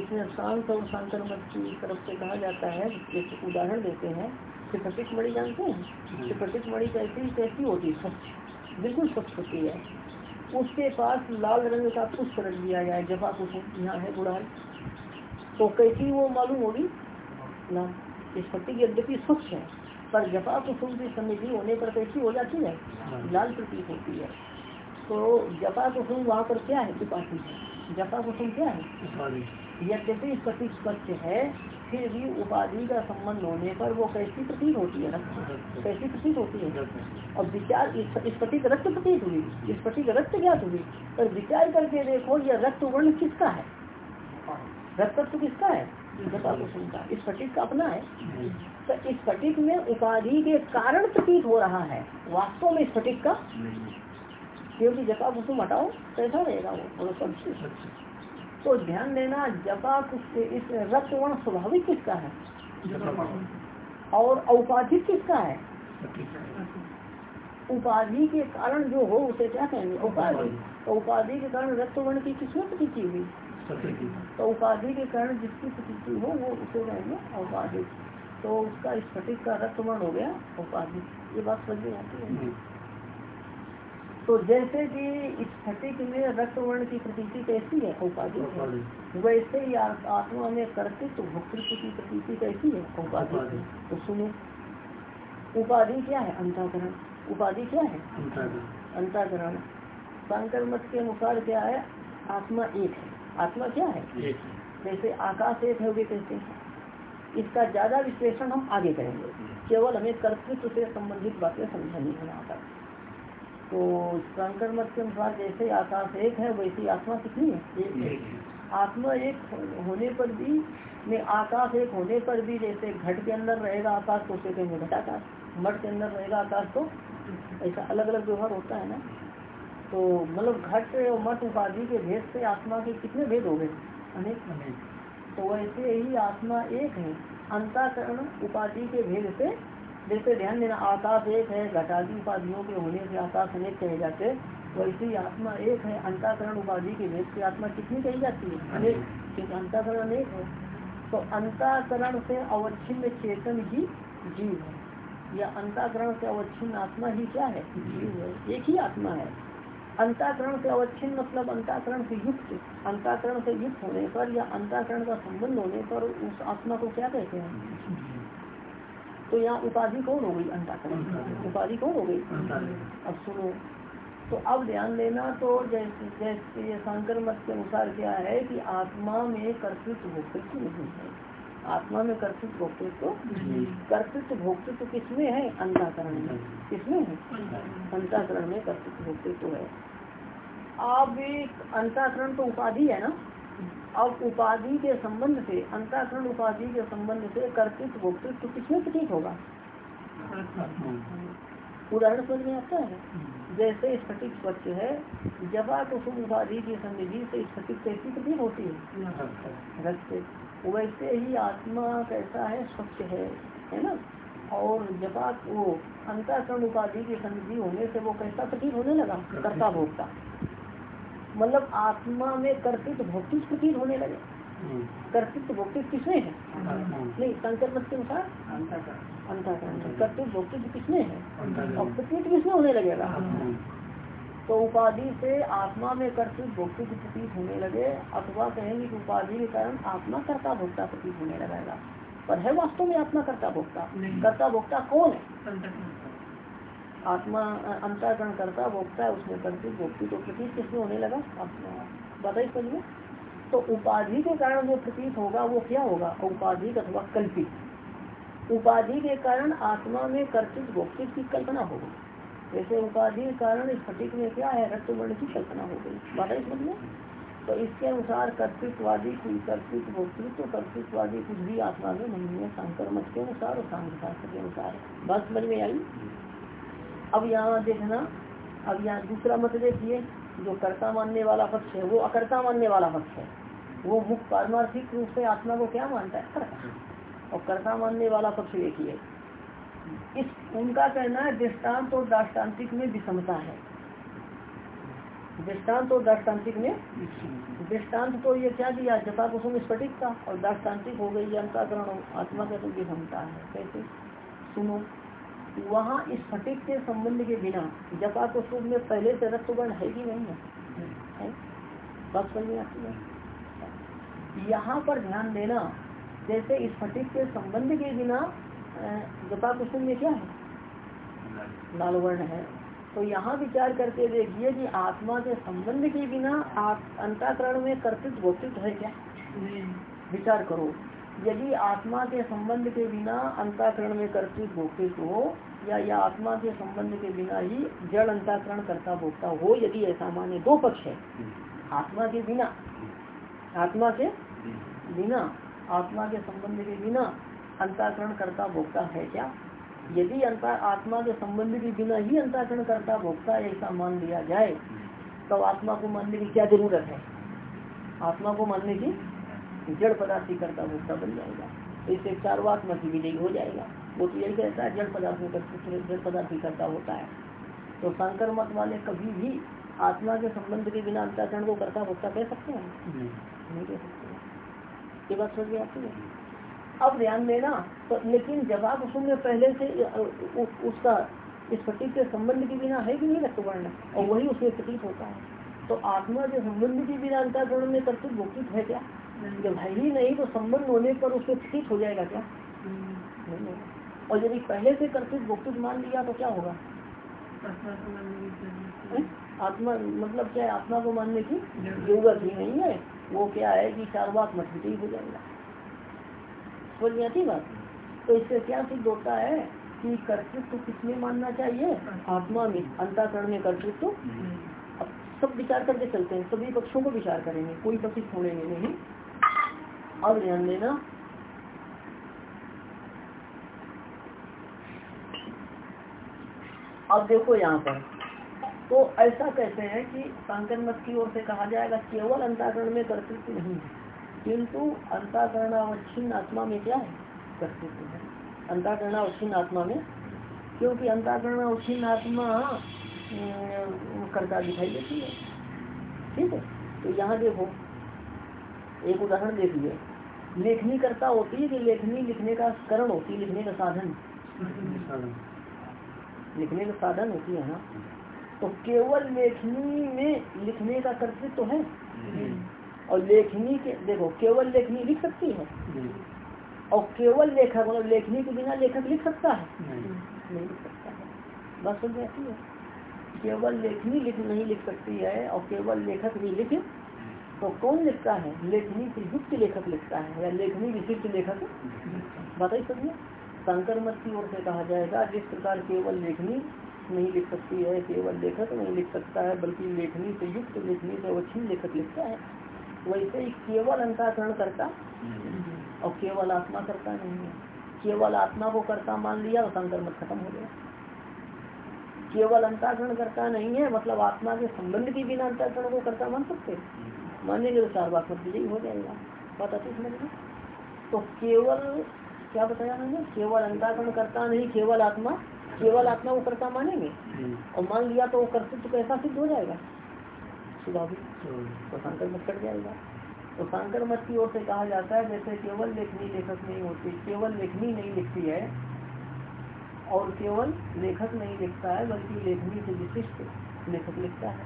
इसमें शांत और शांकर मत की तरफ़ से कहा जाता है जैसे उदाहरण देते हैं सिपटिक मणि जानते हैं? सिपटिक मणि कैसी कैसी होती है स्वच्छ बिल्कुल स्वच्छ होती है। उसके पास लाल रंग का पुष्प रख दिया जाए जपा कुसुम यहाँ है बुढ़ाई तो कैसी वो मालूम होगी ना इस स्फटिक यद्यपि स्वच्छ है पर जपा कुसुम की समृद्धि होने पर कैसी हो जाती है। लाल प्रतीक होती है। तो जपा कुसुम वहाँ पर क्या है त्रिपाठी है? जपा कुसुम क्या है? यद्यपि स्वच्छ है फिर भी उपाधि का संबंध होने पर वो कैसी प्रतीक होती है? कैसी प्रतीक होती है? और विचार स्फटिक रक्त प्रतीत हुई स्फटिक रक्त ज्ञात हुई पर विचार करके देखो यह रक्त वर्ण किसका है? रक्त तो किसका है? जपा कुसुम का स्फटिक का अपना है। तो स्फटिक में उपाधि के कारण प्रतीत हो रहा है। वास्तव में स्फटिक का क्योंकि जपा कुसुम हटाओ कैसा रहेगा वो तो ध्यान देना जपा इस रक्त वर्ण स्वाभाविक किसका है? और औपाधिक किसका है? उपाधि के कारण जो हो उसे क्या कहेंगे? उपाधि। तो उपाधि के कारण रक्त वर्ण की किसमें प्रतीति हुई? तो उपाधि के कारण जिसकी प्रतीति हो वो उसे कहेंगे औपाधिक तो उसका स्फटिक का रक्त वर्ण हो गया उपाधिक ये बात समझ में आती है। तो जैसे कि स्फटिक में रक्त वर्ण की प्रतीति कैसी है उपाधि वैसे ही आत्मा में कर्तृत्व भोक्तृत्व की प्रतीति कैसी है उपाधि तो सुनो उपाधि क्या है? अंताकरण। उपाधि क्या है? अंताकरण। शंकर मत के अनुसार क्या है? आत्मा एक है। आत्मा क्या है? जैसे आकाश एक है वे कहते हैं। इसका ज़्यादा विश्लेषण हम आगे करेंगे। केवल हमें कर्तृत्व से संबंधित बातें समझानी है यहाँ पर तो शंकर मत के अनुसार जैसे आकाश एक है वैसी आत्मा कितनी है? एक आत्मा एक होने पर भी में आकाश एक होने पर भी जैसे घट के अंदर रहेगा आकाश तो उसे कहेंगे घटाकाश मठ के अंदर रहेगा आकाश तो ऐसा अलग अलग व्यवहार होता है ना? तो मतलब घट और मठ उपाधि के भेद से आत्मा के कितने भेद हो गए? अनेक। तो वैसे ही आत्मा एक है। अंताकरण उपाधि के भेद से जैसे ध्यान देना आकाश एक है घटादी उपाधियों के होने से आकाश अनेक कहे जाते वैसे ही आत्मा एक है अंताकरण उपाधि के भेद से आत्मा कितनी कही जाती है? अनेक क्योंकि अंताकरण अनेक है। तो अंताकरण से अवच्छिन्न चेतन ही जीव है। या अंताकरण से अवच्छिन्न आत्मा ही क्या है? जीव है। एक ही आत्मा है। अंताकरण से अवच्छिन्न मतलब अंताकरण से युक्त अंताकरण से युक्त होने पर या अंताकरण का संबंध होने पर उस आत्मा को क्या कहते हैं? तो यहाँ उपाधि कौन हो गई? अंताकरण। उपाधि कौन हो गई? अब सुनो। तो अब ध्यान देना तो जैसे जैसे शंकर मत के अनुसार क्या है कि आत्मा में कर्तृत्व भोक्तृत्व नहीं है। आत्मा में कर्तृत्व भोक्तृत्व कर्तृत्व भोक्तृत्व किसमें है? अंताकरण में। किसमें है? अंताकरण। में कर्तृत्व भोक्तृत्व है। अब अंताकरण तो उपाधि है ना? अब उपाधि के संबंध से अंताकरण उपाधि के संबंध से कर्तृत्व भोक्तृत्व किसमें प्रतीत होगा? उदाहरण समझ में आता है? जैसे स्फटिक स्वच्छ है जबा कुसुम उपाधि की सन्निधि से स्फटिक कैसी प्रतीक होती है। रक्त वैसे ही आत्मा कैसा है स्वच्छ है है ना? और जबा वो अंताकरण उपाधि की सन्निधि होने से वो कैसा प्रतीत होने लगा कर्ता भोक्ता। मतलब आत्मा में कर्तित्व भौतिक प्रतीत होने लगे। कर्तृत्व भौतिक किसने है? नहीं संकर मत के अनुसार अंताकरण। कर्तृत्व भौतिक किसने है? और प्रतीत किसने होने लगेगा? तो उपाधि से आत्मा में कर्तृत्व भौतिक प्रतीत होने लगे अथवा कहेंगे कि उपाधि के कारण आत्मा कर्ता भोक्ता प्रतीत होने लगेगा। पर है वास्तव में आत्मा कर्ता भोक्ता? कर्ता भोक्ता कौन है? आत्मा अंताकरण करता भोक्ता है उसमें कर्तृत्व भोक्ति तो प्रतीत किसमें होने लगा? आत्मा। बताइए समझिए तो उपाधि के कारण जो प्रतीत होगा, वो क्या होगा? उपाधि अथवा कल्पित। उपाधि के कारण आत्मा में कर्तृत्व भोक्तित्व की कल्पना होगी जैसे उपाधि के कारण स्फटिक में क्या है? रक्तवर्ण की कल्पना हो गई। बात समझ में? तो इसके अनुसार कर्तृत्ववादी कोई कर्तृत्व भोक्तृत्व तो कर्तृत्ववादी कुछ भी आत्मा में नहीं है। शंकर मत के अनुसार और सांख्य शास्त्र के अनुसार। बात समझ में आई? अब यहाँ देखना, अब यहाँ दूसरा मत देखिए। जो कर्ता मानने वाला पक्ष है वो अकर्ता मानने वाला पक्ष है। वो मुख पारमार्थिक रूप से आत्मा को क्या मानता है? कर्ता। और कर्ता मानने वाला पक्ष देखिए इस उनका कहना है दृष्टांत और दाष्टान्तिक में विषमता है। दृष्टांत और दाष्टान्तिक में दृष्टांत तो ये क्या दिया? जता कुसुम स्फटिक का और दाष्टान्तिक हो गई अंताकरण आत्मा का तो विषमता है। कैसे? सुनो। वहाँ स्फटिक के संबंध के बिना जपा कुसुम में पहले से रक्तवर्ण है कि नहीं है। बात समझ में आती है? यहाँ पर ध्यान देना जैसे स्फटिक के संबंध के बिना जपा कुसुम में क्या है? लाल वर्ण है। तो यहाँ विचार करके देखिए कि आत्मा के संबंध के बिना अंताकरण में कर्तृत्व भौतित्व है क्या? विचार करो। यदि आत्मा के संबंध के बिना अंताकरण में कर्तृत्व भोक्तित्व हो या या आत्मा के संबंध के बिना ही जड़ अंताकरण करता भोक्ता हो यदि ऐसा माने दो पक्ष है। आत्मा के बिना। आत्मा के बिना आत्मा के संबंध के बिना अंताकरण करता भोक्ता है क्या? यदि अंतर आत्मा के संबंध के बिना ही अंताकरण करता भोक्ता ऐसा मान लिया जाए तो आत्मा को मानने की क्या ज़रूरत है? आत्मा को मानने की जड़ पदार्थ ही करता भोक्ता बन जाएगा। इससे चार वाक मत विजयी हो जाएगा। वो तो यही कहता है जड़ पदार्थ में जड़ पदार्थ ही करता होता है। तो शंकर मत वाले कभी भी आत्मा के संबंध के बिना अंताकरण को करता भोक्ता कह सकते हैं? नहीं। कह सकते ये बात समझ में आती है? अब ध्यान देना तो लेकिन जब आप उसमें पहले से उ, उसका इस प्रतीक के संबंध के बिना है कि नहीं रक्तवर्ण और वही उसमें प्रतीक होता है। तो आत्मा के संबंध के बिना अंताकरण में कर्तव्य है क्या? जब है ही नहीं तो संबंध होने पर उसको प्रतीक हो जाएगा क्या? नहीं और यदि पहले से कर्तव्य भोक्तित मान लिया तो क्या होगा? आत्मा मतलब क्या है? आत्मा को मानने की ज़रूरत ही नहीं। है। वो क्या है कि चार बात मज़बूत ही हो जाएगा। समझ में आती बात? तो इससे क्या सिद्ध होता है कि कर्तृत्व किसमें मानना चाहिए? आत्मा। में अंताकरण में कर्तृत्व। अब सब विचार करके चलते हैं। सभी पक्षों को विचार करेंगे। कोई पक्षी छोड़ेंगे नहीं। अब ध्यान देना। अब देखो यहाँ पर। तो ऐसा कहते हैं कि सांकर मत की ओर से कहा जाएगा, केवल अंताकरण में कर्तृत्व नहीं है। किंतु अंताकरणावच्छिन्न आत्मा में क्या है? कर्तृत्व है। अंताकरणावच्छिन्न आत्मा में, क्योंकि अंताकरणावच्छिन्न आत्मा कर्ता दिखाई देती है। ठीक है? तो यहाँ देखो, एक उदाहरण देखिए लेखनी करता होती है लेखनी, लिखने का करण होती है, लिखने का साधन? लिखने का साधन होती है हाँ। तो केवल लेखनी में लिखने का कर्तृत्व तो है। और लेखनी के, देखो, केवल लेखनी लिख सकती है। और केवल लेखक मतलब लेखनी के बिना लेखक लिख सकता है? नहीं लिख सकता है। बस समझ आती है? केवल लेखनी लिख, नहीं लिख सकती है, और केवल लेखक भी लिख तो कौन लिखता है? लेखनी से युक्त लेखक लिखता है या लेखनी विशिष्ट लेखक? बताइए समझिए शंकर मत की ओर से कहा जाएगा, जिस प्रकार केवल लेखनी नहीं लिख सकती है, केवल लेखक नहीं लिख सकता है, बल्कि लेखनी से युक्त, लेखनी से अवच्छिन्न लेखक लिखता है। वैसे ही केवल अंताकरण करता और केवल आत्मा करता नहीं है। केवल आत्मा को करता मान लिया और संकर मत खत्म हो गया। केवल अंताकरण करता नहीं है मतलब आत्मा के संबंध की बिना अंताकरण को करता मान सकते मानेंगे तो बात विजयी हो जाएगा। बात आती समझ में? तो केवल क्या बताया मैंने? केवल अंताकरण करता नहीं केवल आत्मा केवल आत्मा को करता मानेंगे? और मान लिया तो वो कर्तृत्व कैसा सिद्ध हो जाएगा? सुधा भी। तो शंकर मत कट जाएगा। तो शंकर मत की ओर से कहा जाता है जैसे केवल लेखनी लेखक नहीं होती केवल लेखनी नहीं लिखती है और केवल लेखक नहीं लिखता है बल्कि लेखनी से विशिष्ट लेखक लिखता है।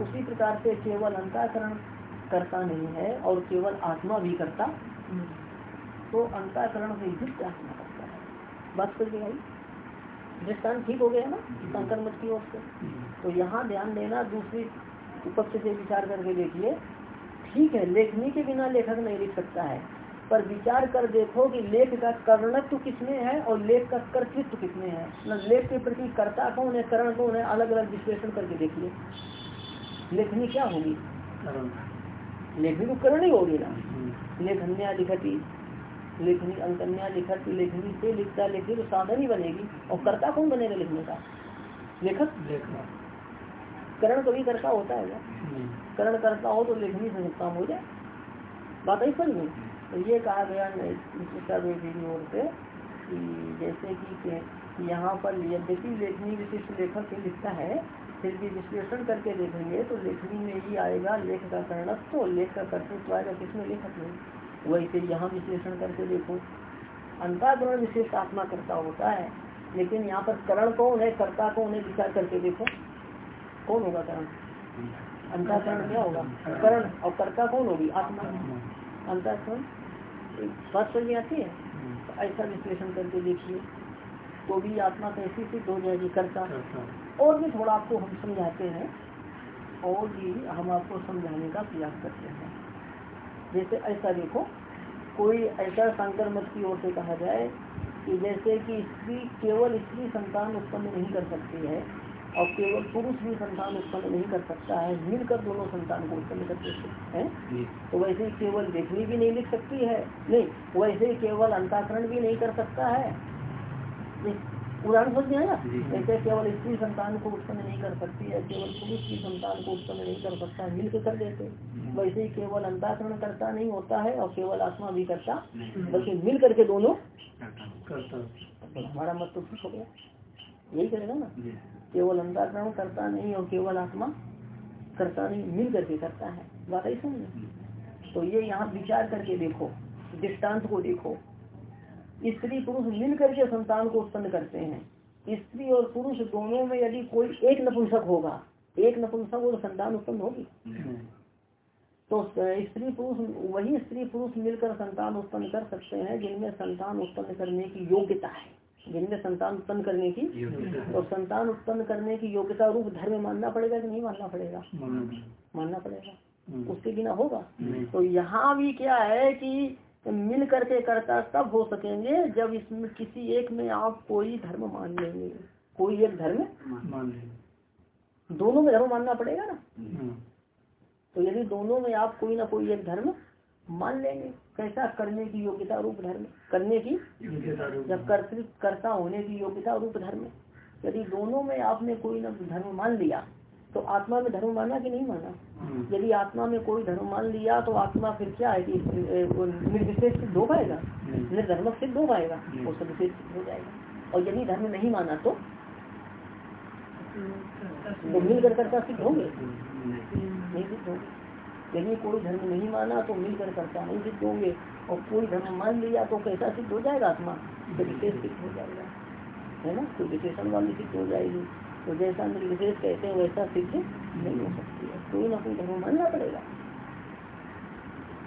उसी प्रकार से केवल अंताकरण करता नहीं है और केवल आत्मा भी करता तो अंताकरण से युक्त आत्मा करता है? बात कर भाई। दृष्टान ठीक हो गया ना शंकर मत की ओर से तो यहाँ ध्यान देना, दूसरी उपक्ष से विचार करके देखिए। ठीक है, लेखनी के बिना लेखक नहीं लिख सकता है। पर विचार कर देखो कि लेख का कर्णत्व किसमें है और लेख का कर्तृत्व किसमें है। न लेख के प्रति कर्ता कौन है, करण कौन है अलग अलग विश्लेषण करके देखिए। लेखनी क्या होगी? लेखनी तो करण ही होगी ना। लेखन्या लिखती लेखनी अंकन्या लिखत लेखनी से लिखता लेखनी तो साधन ही बनेगी। और कर्ता कौन बनेगा लिखने का? लेखक? करण कभी करता होता है करण करता हो तो लेखनी से काम हो जाए। बात ही समझ में तो ये कहा गया की ओर से कि जैसे कि यहाँ पर यद्यपि लेखनी विशिष्ट लेखक लिखता है, फिर भी विश्लेषण करके देखेंगे तो लेखनी में ही आएगा लेख का कर्णत्व तो लेख का कर्तृत्व आएगा किसमें? लेखक में। वैसे यहाँ विश्लेषण करके देखो। अंताकरण विशेष आत्मा करता होता है, लेकिन यहाँ पर करण कौन है? कर्ता कौन है? विचार करके देखो। कौन होगा करण? अंताकरण क्या होगा? करण। और कर्ता कौन होगी? आत्मा। अंताकरण? बात आती है? तो ऐसा विश्लेषण करके देखिए। तो भी आत्मा कैसी सिद्ध हो जाएगी करता और भी थोड़ा आपको हम समझाते हैं और भी हम आपको समझाने का प्रयास करते हैं। जैसे ऐसा देखो कोई ऐसा शंकर मत की ओर से कहा जाए कि जैसे कि स्त्री केवल स्त्री संतान उत्पन्न नहीं कर सकती है और केवल पुरुष भी संतान उत्पन्न नहीं कर सकता है मिलकर दोनों संतान को उत्पन्न कर सकते हैं। तो वैसे ही केवल देखनी भी नहीं लिख सकती है नहीं वैसे ही केवल अंताकरण भी नहीं कर सकता है। उदाहरण समझ में आया जैसे केवल स्त्री संतान को उत्पन्न नहीं कर सकती है केवल पुरुष की संतान को उत्पन्न नहीं कर सकता है मिलकर कर देते। वैसे ही केवल अंताकरण करता नहीं होता है और केवल आत्मा भी करता बल्कि मिल करके दोनों करता हमारा मत तो ठीक हो गया। यही करेगा ना? केवल अंताकरण करता नहीं और केवल आत्मा करता नहीं मिल करके करता है। बात ऐसा नहीं तो ये यहाँ विचार करके देखो दृष्टांत को देखो। स्त्री पुरुष मिल करके संतान को उत्पन्न करते हैं। स्त्री और पुरुष दोनों में यदि कोई एक नपुंसक होगा एक नपुंसक हो तो संतान उत्पन्न होगी। तो स्त्री पुरुष वही स्त्री पुरुष मिलकर संतान उत्पन्न कर सकते हैं जिनमें संतान उत्पन्न करने की योग्यता है। जिनमें संतान उत्पन्न करने की तो संतान उत्पन्न करने की योग्यता रूप धर्म मानना पड़ेगा कि नहीं मानना पड़ेगा? मानना पड़ेगा। हम्म। उसके बिना होगा? तो यहाँ भी क्या है कि मिल करके करता तब हो सकेंगे जब इसमें किसी एक में आप कोई धर्म मान लेंगे। कोई एक धर्म? मान लेंगे। दोनों में धर्म मानना पड़ेगा ना? हम्म। तो यदि दोनों में आप कोई ना कोई एक धर्म मान लेंगे कैसा करने की योग्यता रूप धर्म? करने की? जब कर्तृत्व कर्ता होने की योग्यता रूप धर्म? यदि दोनों में आपने कोई न धर्म मान लिया तो आत्मा में धर्म माना कि नहीं माना? हम्म। यदि आत्मा में कोई धर्म मान लिया तो आत्मा फिर क्या है कि निर्विशेष सिद्ध हो पाएगा? हम्म। निर्धर्म सिद्ध हो पाएगा? हम्म। वो सदुशेष सिद्ध हो जाएगा। और यदि धर्म नहीं माना तो, तो मिलकर करता सिद्ध होंगे। नहीं। सिद्ध होंगे। यदि कोई धर्म नहीं माना तो मिलकर करता नहीं सिद्ध होंगे। और कोई धर्म मान लिया तो कैसा सिद्ध हो जाएगा आत्मा? तो विशेष सिद्ध हो जाएगा। है ना? तो विशेषण वाली सिद्ध हो जाएगी। तो जैसा निर्विशेष कहते हैं वैसा सिद्ध नहीं हो सकती है। कोई ना कोई धर्म मानना पड़ेगा।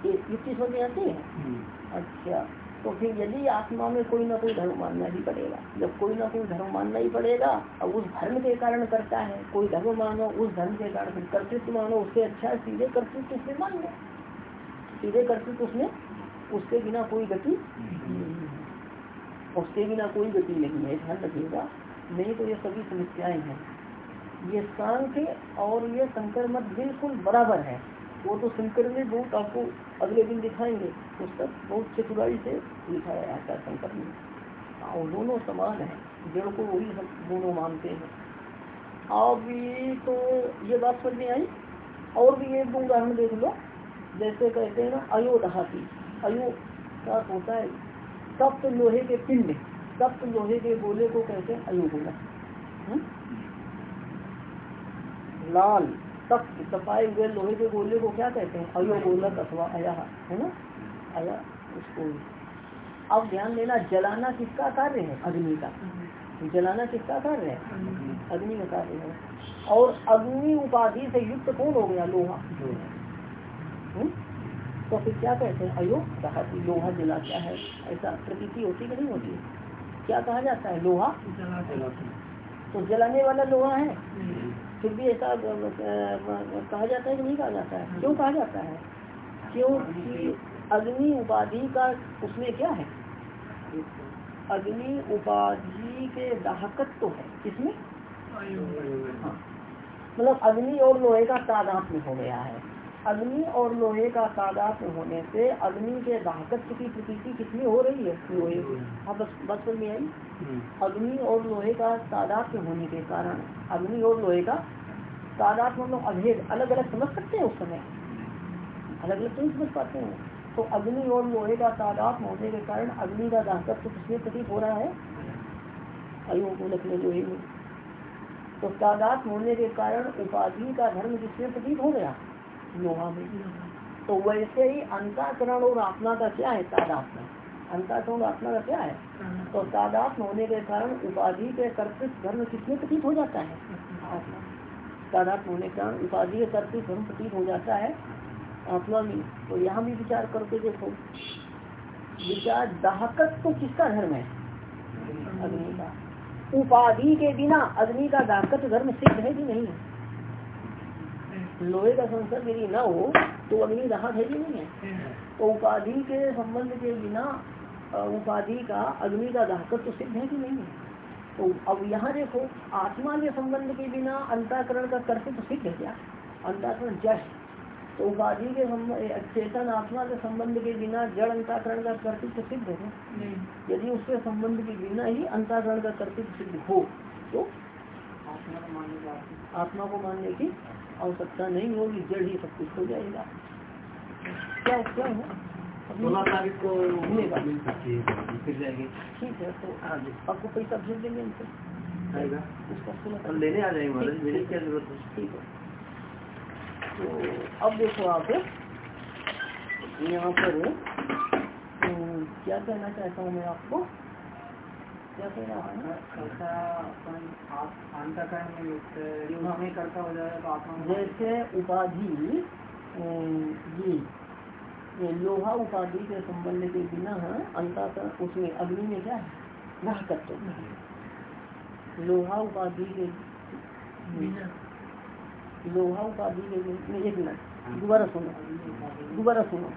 ये युक्ति समझ में आती है? हम्म। अच्छा तो फिर यदि आत्मा में कोई ना कोई धर्म मानना ही पड़ेगा। जब कोई ना कोई धर्म मानना ही पड़ेगा अब उस धर्म के कारण करता है। कोई धर्म मानो उस धर्म के कारण कर्तृत्व मानो उससे अच्छा है सीधे कर्तृत्व उसमें मान लो सीधे कर्तृत्व उसमें उसके बिना कोई गति नहीं है। उसके बिना कोई गति नहीं है ध्यान रखिएगा। नहीं तो ये सभी समस्याएँ हैं। ये शांत और ये संकर मत बिल्कुल बराबर है। वो तो शंकर ने बहुत आपको अगले दिन दिखाएँगे। पुस्तक बहुत चतुराई से लिखाया आता है शंकर में। और दोनों समान है। जड़ को वही हम दोनों मानते हैं। अब ये तो ये बात समझ में आई? और भी एक दो उदाहरण देख लो। जैसे कहते हैं ना अयो दहाती अयो का होता है सप्त लोहे के पिंड। सप्त लोहे के गोले को कहते हैं अयो गोला। हम्म? लाल सख्त सफाए हुए लोहे के गोले को क्या कहते हैं? अयो गोलक अथवा अया, है ना? अया उसको। अब ध्यान देना, जलाना किसका कार्य है? अग्नि का। जलाना किसका कार्य है? अग्नि का कार्य है। और अग्नि उपाधि से युक्त कौन हो गया? लोहा। हम्म? तो फिर क्या कहते हैं? अयो, कहा कि लोहा जलाता है? ऐसा प्रकृति होती कि नहीं होती? क्या कहा जाता है? लोहा? तो जलाने वाला लोहा है। फिर भी ऐसा कहा जाता है कि नहीं कहा जाता है? क्यों कहा जाता है? क्योंकि अग्नि उपाधि का उसमें क्या है? अग्नि उपाधि के दाहकत्व तो है। किसमें? हाँ। मतलब अग्नि और लोहे का तादात्म्य हो गया है। अग्नि और लोहे का तादात्म्य होने से अग्नि के दाहकत्व की प्रकृति कितनी हो रही है? लोहे। हाँ बस बस में आई अग्नि और लोहे का तादात्म्य होने के कारण अग्नि और लोहे का तादात्म्य मतलब अभेद अलग अलग समझ सकते हैं उस समय? अलग अलग तो नहीं समझ पाते हैं। तो अग्नि और लोहे का तादात्म होने के कारण अग्नि का दाहकत्व किसमें प्रतीत हो रहा है? अयो को लखने लोहे में। तो तादात्म होने के कारण उपाधि का धर्म किसमें प्रतीत हो गया? लोहा में तो वैसे ही अंताकरण और आत्मा का क्या है? तादात्म। अंताकरण आत्मा का क्या है? तो तादात्म होने के कारण उपाधि के कर्तृत्व धर्म किसमें प्रतीत हो जाता है? आत्मा। तादात्म होने के कारण उपाधि के कर्तृत्व धर्म प्रतीत हो जाता है आत्मा में। तो यहाँ भी विचार करके देखो विचार दाहकत तो किसका धर्म है? अग्नि का। उपाधि के बिना अग्नि का दाहकत धर्म सिद्ध है कि नहीं? है लोहे का संसर्ग यदि न हो तो अग्नि दाहक है कि नहीं है। तो उपाधि के संबंध के बिना उपाधि का अग्नि का दाहकत तो सिद्ध है कि नहीं है? तो अब यहाँ देखो आत्मा के संबंध के बिना अंताकरण का कर्तव्य तो सिद्ध है क्या? अंताकरण जय तो उपाधि के चेतन आत्मा के संबंध के बिना जड़ अंताकरण का कर्तव्य तो सिद्ध है यदि उसके संबंध के बिना ही अंताकरण का कर्तव्य सिद्ध हो तो? आत्मा को मानने की आवश्यकता नहीं होगी जड़ ही सब कुछ हो जाएगा। क्या क्या है? ठीक है तो आपको पैसा भेज देंगे उसका लेने आ जाएँगे क्या ज़रूरत है? ठीक है। तो अब देखो आप यहाँ पर हम्म, क्या कहना चाहता हूँ मैं आपको? है जैसे उपाधि जी ये लोहा उपाधि के संबंध के बिना अंतर उसमें अग्नि में क्या है? वह करते लोहा उपाधि के लोहा उपाधि के में एक मिनट दोबारा सुनो दोबारा सुनो।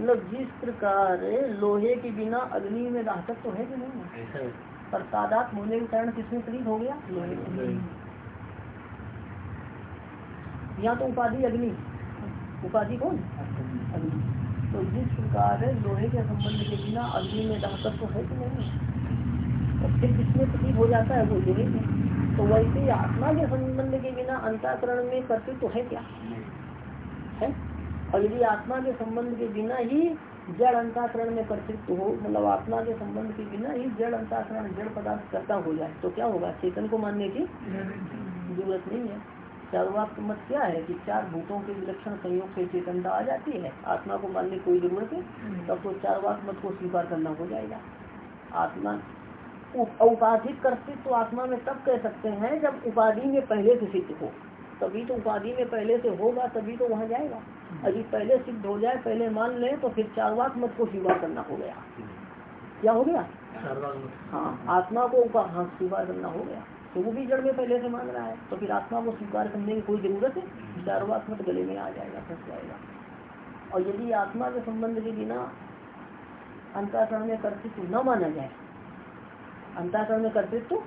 मतलब जिस प्रकार लोहे के बिना अग्नि में दाहकत तो है कि नहीं? पर तादात होने के कारण किसमें प्रतीत हो गया? लोहे यहाँ तो उपाधि अग्नि। उपाधि कौन? अग्नि। तो जिस प्रकार लोहे के संबंध के बिना अग्नि में दाहकत तो है कि नहीं? तो फिर किसमें प्रतीत हो जाता है वो लोहे में? तो वैसे आत्मा के संबंध के बिना अंताकरण में कर्तृत्व तो है क्या? है? और यदि आत्मा के संबंध के बिना ही जड़ अंताकरण में कर्तृत्व हो मतलब आत्मा के संबंध के बिना ही जड़ अंताकरण, जड़ पदार्थ करता हो जाए तो क्या होगा? चेतन को मानने की ज़रूरत नहीं है। चारवाक मत क्या है कि चार भूतों के विलक्षण संयोग से चेतनता आ जाती है? आत्मा को मानने कोई ज़रूरत है? तब तो चारवाक मत को स्वीकार करना हो जाएगा। आत्मा औपाधिक कर्तृत्व आत्मा में तब कह सकते हैं जब उपाधि में पहले से सिद्ध हो। तभी तो उपाधि में पहले से होगा तभी तो वहाँ जाएगा। यदि पहले सिद्ध हो जाए पहले मान ले तो फिर चारवाक मत को स्वीकार करना हो गया। क्या हो गया? हाँ आत्मा को हाँ स्वीकार करना हो गया। तो वो भी जड़ में पहले से मान रहा है। तो फिर आत्मा को स्वीकार करने की कोई ज़रूरत है? चारवाक मत गले में आ जाएगा फंस जाएगा। और यदि आत्मा के संबंध के बिना अंतरण में कर्तृत्व न माना जाए अंताकरण में कर्तृत्व तो,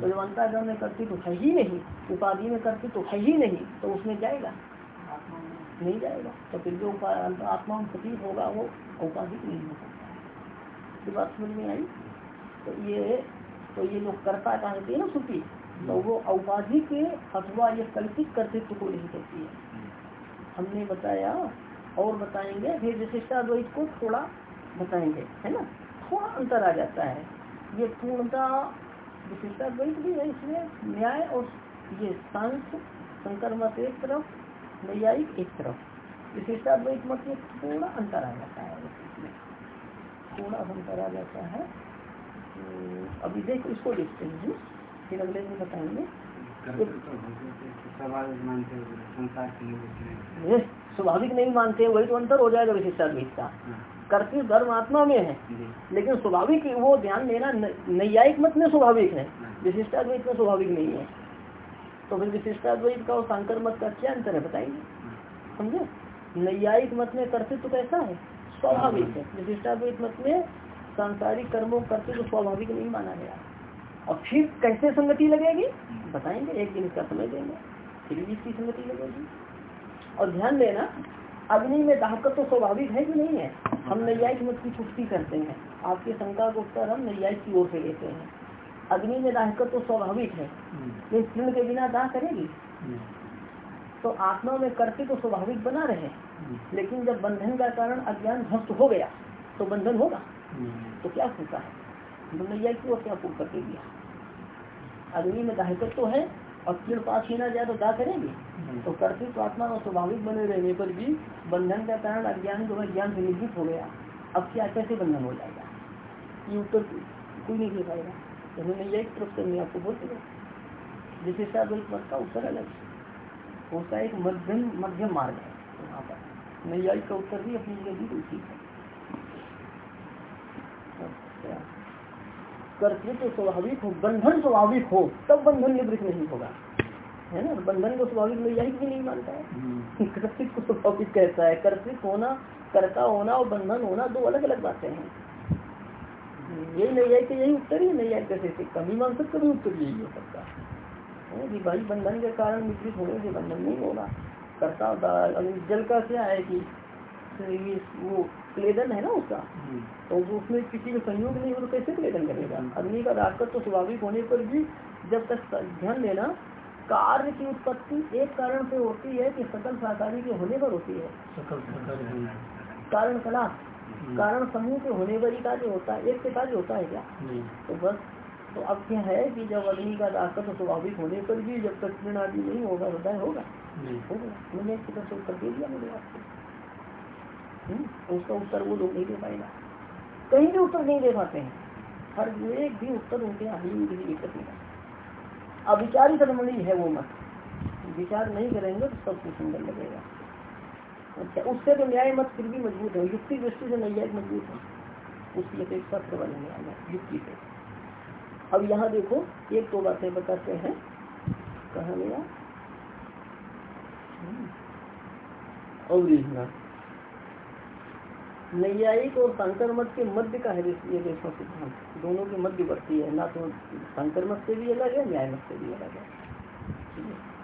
तो जब अंताकरण में कर्तृत्व है ही नहीं उपाधि में कर्तृत्व है ही नहीं तो उसमें जाएगा नहीं जाएगा तो फिर जो आत्मा में प्रतीत होगा वो उपाधि नहीं हो सकता। बात समझ में आई? तो ये तो ये लोग कर्ता कहते हैं ना सुखी तो वो औपाधि के अथवा ये कल्पित कर्तृत्व को नहीं कहती है। हमने बताया और बताएँगे फिर विशिष्टाद्वैत को थोड़ा बताएँगे है ना? थोड़ा अंतर आ जाता है। ये पूर्णता विशिष्टाद्वैत भी है इसमें न्याय और ये सांख्य शंकर मत एक तरफ़ नैयायिक एक तरफ़। विशिष्टाद्वैत मत में थोड़ा अंतर आ जाता है थोड़ा अंतर आ जाता है। तो अभी देखो इसको देखते हैं फिर अगले दिन बताएँगे। स्वाभाविक नहीं मानते वही तो अंतर हो जाएगा विशिष्टाद्वैत का। कर्तव्य धर्म आत्मा में है। लेकिन स्वाभाविक वो ध्यान देना नैयायिक मत में स्वाभाविक है। विशिष्टाद्वैत में स्वाभाविक नहीं है। तो फिर विशिष्टाद्वैत का और शंकर मत का क्या अंतर है बताइए। समझे? नैयायिक मत में कर्तृत्व कैसा है? स्वाभाविक है। विशिष्टाद्वैत मत में सांसारिक कर्मों कर्तव्य स्वाभाविक नहीं माना गया। और फिर कैसे संगति लगेगी? बताएँगे। एक दिन इसका समय देंगे। फिर भी इसकी संगति लगेगी। और ध्यान देना अग्नि में दाहकत तो स्वाभाविक है कि नहीं है? हम नैयायिक मत की पुष्टि करते हैं। आपके शंका को उत्तर हम नैयायिक की ओर से लेते हैं। अग्नि में दाहकत तो स्वाभाविक है। ये तृण के बिना दाह करेगी? तो आत्मा में करते तो स्वाभाविक बना रहे लेकिन जब बंधन का कारण अज्ञान ध्वस्त हो गया तो बंधन होगा। तो क्या होता है? नैयायिक की ओर क्या पूर्व करके दिया। अग्नि में दाहकत तो है फिर पास ही ना जाए तो क्या करेंगे? तो करते तो आत्मा में स्वाभाविक बने रहने पर भी बंधन का कारण अज्ञान जो है, ज्ञान से निर्जित हो गया। अब क्या, कैसे बंधन हो जाएगा? ये उत्तर कोई नहीं दे पाएगा। उन्होंने यही तरफ़ से मैं आपको बोल दिया। जिसे साद्वैत मत का उत्तर अलग है उसका एक मध्यम मध्यम मार्ग है वहाँ पर। नैयायिक का उत्तर भी अपनी जगह भी ठीक है। अच्छा कर्तृत्व स्वाभाविक हो बंधन स्वाभाविक हो तब बंधन निवृत्त नहीं होगा। है ना? बंधन को स्वाभाविक नैयायिक भी नहीं मानता है। हम्म। (laughs) कर्तृत्व को स्वाभाविक कहता है। कर्तृत्व होना कर्ता होना और बंधन होना दो अलग अलग बातें हैं। यही नैयायिक यही उत्तर ही नैयायिक कैसे कभी मान सकते भी उत्तर यही हो सकता है। कि भाई बंधन के कारण निवृत्त होने से बंधन नहीं होगा। कर्ता जल का क्या है कि वो क्लेदन है ना उसका? हम्म। तो उसमें किसी का संयोग नहीं हो तो कैसे क्लेदन करेगा? हम्म। अग्नि का राक्षस तो स्वाभाविक होने पर भी जब तक ध्यान देना कार्य की उत्पत्ति एक कारण से होती है कि सकल साकारी के होने पर होती है। कारण कला। हम्म। कारण समूह के होने पर ही कार्य होता है एक से कार्य होता है क्या? तो बस तो अब क्या है कि जब अग्नि का राक्षस स्वाभाविक होने पर भी जब तक आदि नहीं होगा हृदय होगा होगा। मैंने एक तरफ़ उत्तर दे दिया मेरे आपको। उसका उत्तर वो लोग नहीं दे पाएगा। कहीं भी उत्तर नहीं दे पाते हैं। हर एक भी उत्तर उनके ही किसी दिक्कत नहीं अविचारी कर्मणी है वो मत। विचार नहीं करेंगे तो सब कुछ सुंदर लगेगा। अच्छा उससे तो न्याय मत फिर भी मज़बूत है। युक्ति दृष्टि से न्याय मज़बूत है। उसकी अपेक्षा प्रबल न्याय युक्ति से। अब यहाँ देखो एक दो बातें बताते हैं। कहा गया हम्म। और नैयायिक और शंकर मत के मध्य का है ये देखो सिद्धांत। दोनों के मध्यवर्ती है ना तो शंकर मत से भी अलग है न्याय मत से भी अलग है।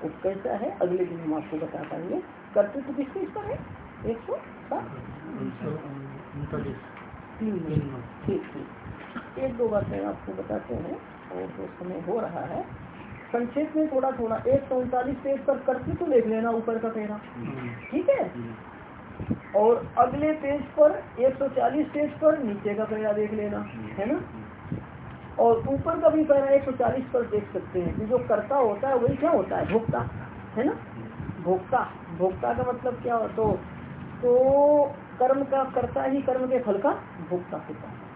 वो कैसा है? अगले दिन हम आपको बता पाएँगे कर्तृत्व किस चीज़ पर है? एक सौ ठीक ठीक। एक दो बातें आपको बताते हैं और तो समय हो रहा है। संक्षेप में थोड़ा थोड़ा एक सौ उनतालीस पेज पर कर्तृत्व देख लेना ऊपर का पैरा हम्म। ठीक है? हम्म। और अगले पेज पर 140 पेज पर नीचे का पैरा देख लेना, है ना? और ऊपर का भी पैरा 140 पर देख सकते हैं कि जो कर्ता होता है, वही क्या होता है? भोक्ता, है ना? भोक्ता भोक्ता का मतलब क्या हो तो तो कर्म का, कर्ता ही कर्म के फल का भोक्ता होता है।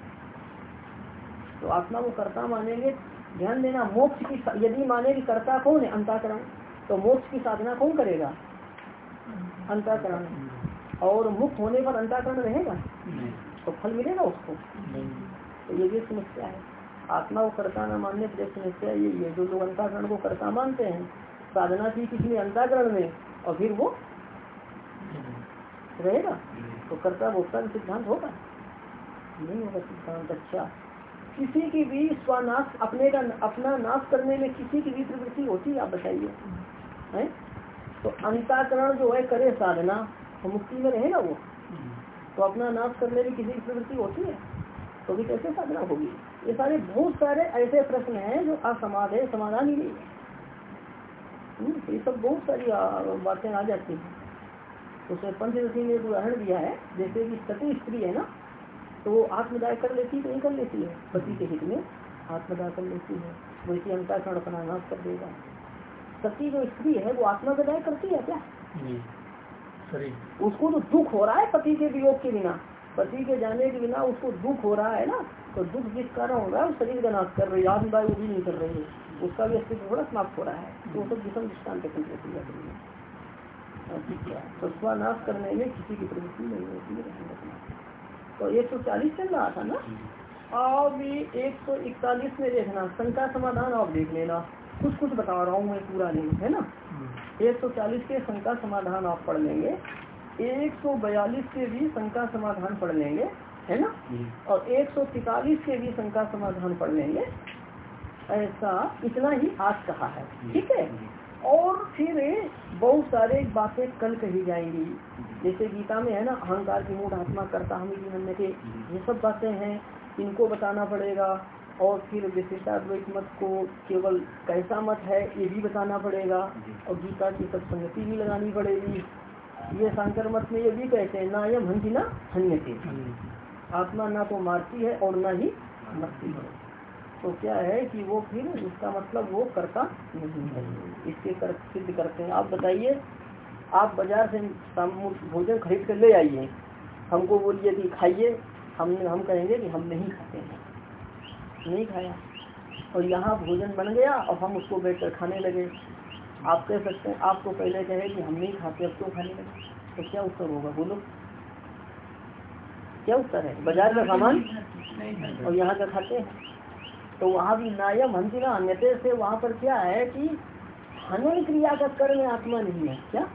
तो आत्मा को कर्ता मानेंगे, ध्यान देना, मोक्ष की यदि माने कर्ता कौन है? अंताकरण। तो मोक्ष की साधना कौन करेगा? अंताकरण। और मुक्त होने पर अंताकरण रहेगा? तो फल मिलेगा उसको? तो ये भी समस्या है। आत्मा को कर्ता न मानने पर समस्या ये है जो लोग अंताकरण को कर्ता मानते हैं साधना की किसी अंताकरण में और फिर वो रहेगा? तो कर्ता भोक्ता का सिद्धांत होगा? नहीं होगा सिद्धांत। अच्छा। किसी की भी स्वनाश अपने का अपना नाश करने में किसी की भी प्रवृत्ति होती है आप बताइए। है? तो अंताकरण जो है करे साधना। मुक्ति में रहे ना वो तो अपना नाश करने की किसी की प्रवृत्ति होती है तो भी कैसे साधना होगी? ये सारे बहुत सारे ऐसे प्रश्न हैं जो असमाध है समाधान ही नहीं है। हम्म, ये सब बहुत सारी बातें आ जाती हैं। उसमें पंचदशी ने एक उदाहरण दिया है जैसे कि सती स्त्री है ना तो वो आत्मदाय कर लेती है नहीं कर लेती है? पति के हित में आत्मदाय कर लेती है वैसे अंताकरण अपना नाश कर देगा। सती जो स्त्री है वो आत्मदाय करती है क्या? उसको तो दुख हो रहा है पति के वियोग के बिना पति के जाने के बिना उसको दुख हो रहा है ना तो दुख जिस कारण हो रहा है शरीर का नाश कर रही है आत्मदाय वो भी नहीं कर रही है। उसका भी अस्तित्व थोड़ा समाप्त हो रहा है। तो वो सब विषम दृष्टांत है। है। तो स्वनाश करने में किसी की प्रवृत्ति नहीं होती है तो एक सौ चालीस चल रहा था ना? अब एक सौ इकतालीस में देखना। शंका समाधान आप देख लेना। कुछ कुछ बता रहा हूँ मैं पूरा नहीं है ना? एक सौ चालीस के शंका समाधान आप पढ़ लेंगे। एक सौ बयालीस के भी शंका समाधान पढ़ लेंगे है ना? और एक सौ तितालीस के भी शंका समाधान पढ़ लेंगे। ऐसा इतना ही आज कहा है ठीक है? और फिर बहुत सारे बातें कल कही जाएँगी। जैसे गीता में है ना? अहंकार की मूड आत्मा करता हम के ये सब बातें हैं इनको बताना पड़ेगा। और फिर विशिष्टाद्वैत मत को केवल कैसा मत है ये भी बताना पड़ेगा। और गीता की सत्संगति भी लगानी पड़ेगी। ये शंकर मत में ये भी कहते हैं ना यम हँसी ना हन्य के आत्मा ना तो मारती है और ना ही मरती है। तो क्या है कि वो फिर उसका मतलब वो करता नहीं है। इसके कर सिद्ध करते हैं। आप बताइए आप बाज़ार से भोजन खरीद कर ले आइए। हमको बोलिए कि खाइए। हम हम कहेंगे कि हम नहीं खाते हैं। नहीं खाया। और यहाँ भोजन बन गया और हम उसको बैठ कर खाने लगे। आप कह सकते हैं, आपको पहले कहे कि हम नहीं खाते, अब क्यों खाने लगे। तो क्या उत्तर होगा? बोलो। क्या उत्तर है? बाज़ार का सामान? और यहाँ का खाते हैं? तो वहाँ भी नायम हंसिना अन्यते से वहाँ पर क्या है कि हनन क्रिया का कर्म आत्मा नहीं है। क्या?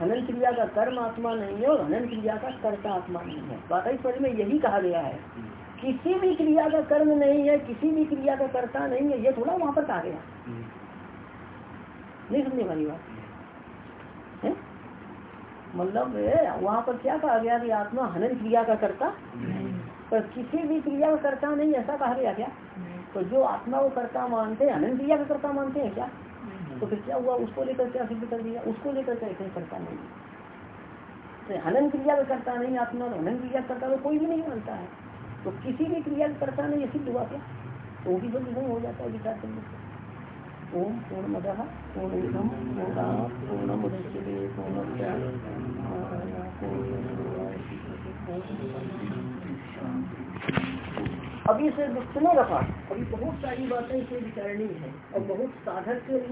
हनन क्रिया का कर्म आत्मा नहीं है और हनन क्रिया का कर्ता आत्मा नहीं है। बात में यही कहा गया है। किसी भी क्रिया का कर्म नहीं है किसी भी क्रिया का कर्ता नहीं है ये थोड़ा वहाँ पर कहा गया नहीं समझे वाली बात। है? मतलब वहाँ पर क्या कहा गया कि आत्मा हनन क्रिया का कर्ता? पर किसी भी क्रिया का कर्ता नहीं ऐसा कहा गया क्या? तो जो आत्मा को कर्ता मानते हैं हनन क्रिया का कर्ता मानते हैं क्या? तो फिर क्या हुआ? उसको लेकर क्या सिद्ध कर दिया? उसको लेकर क्या कैसे करता नहीं? तो हनन क्रिया का करता नहीं आत्मा हनन क्रिया करता तो कोई भी नहीं मानता है। तो किसी भी क्रिया का करता नहीं सिद्ध हुआ क्या। तो भी तो नहीं हो जाता है विचार करने से। ओम पूर्ण मद पूर्ण पूर्ण पूर्ण अभी से सुनो रखा। अभी बहुत सारी बातें इसे विचारणी है और बहुत साधक के लिए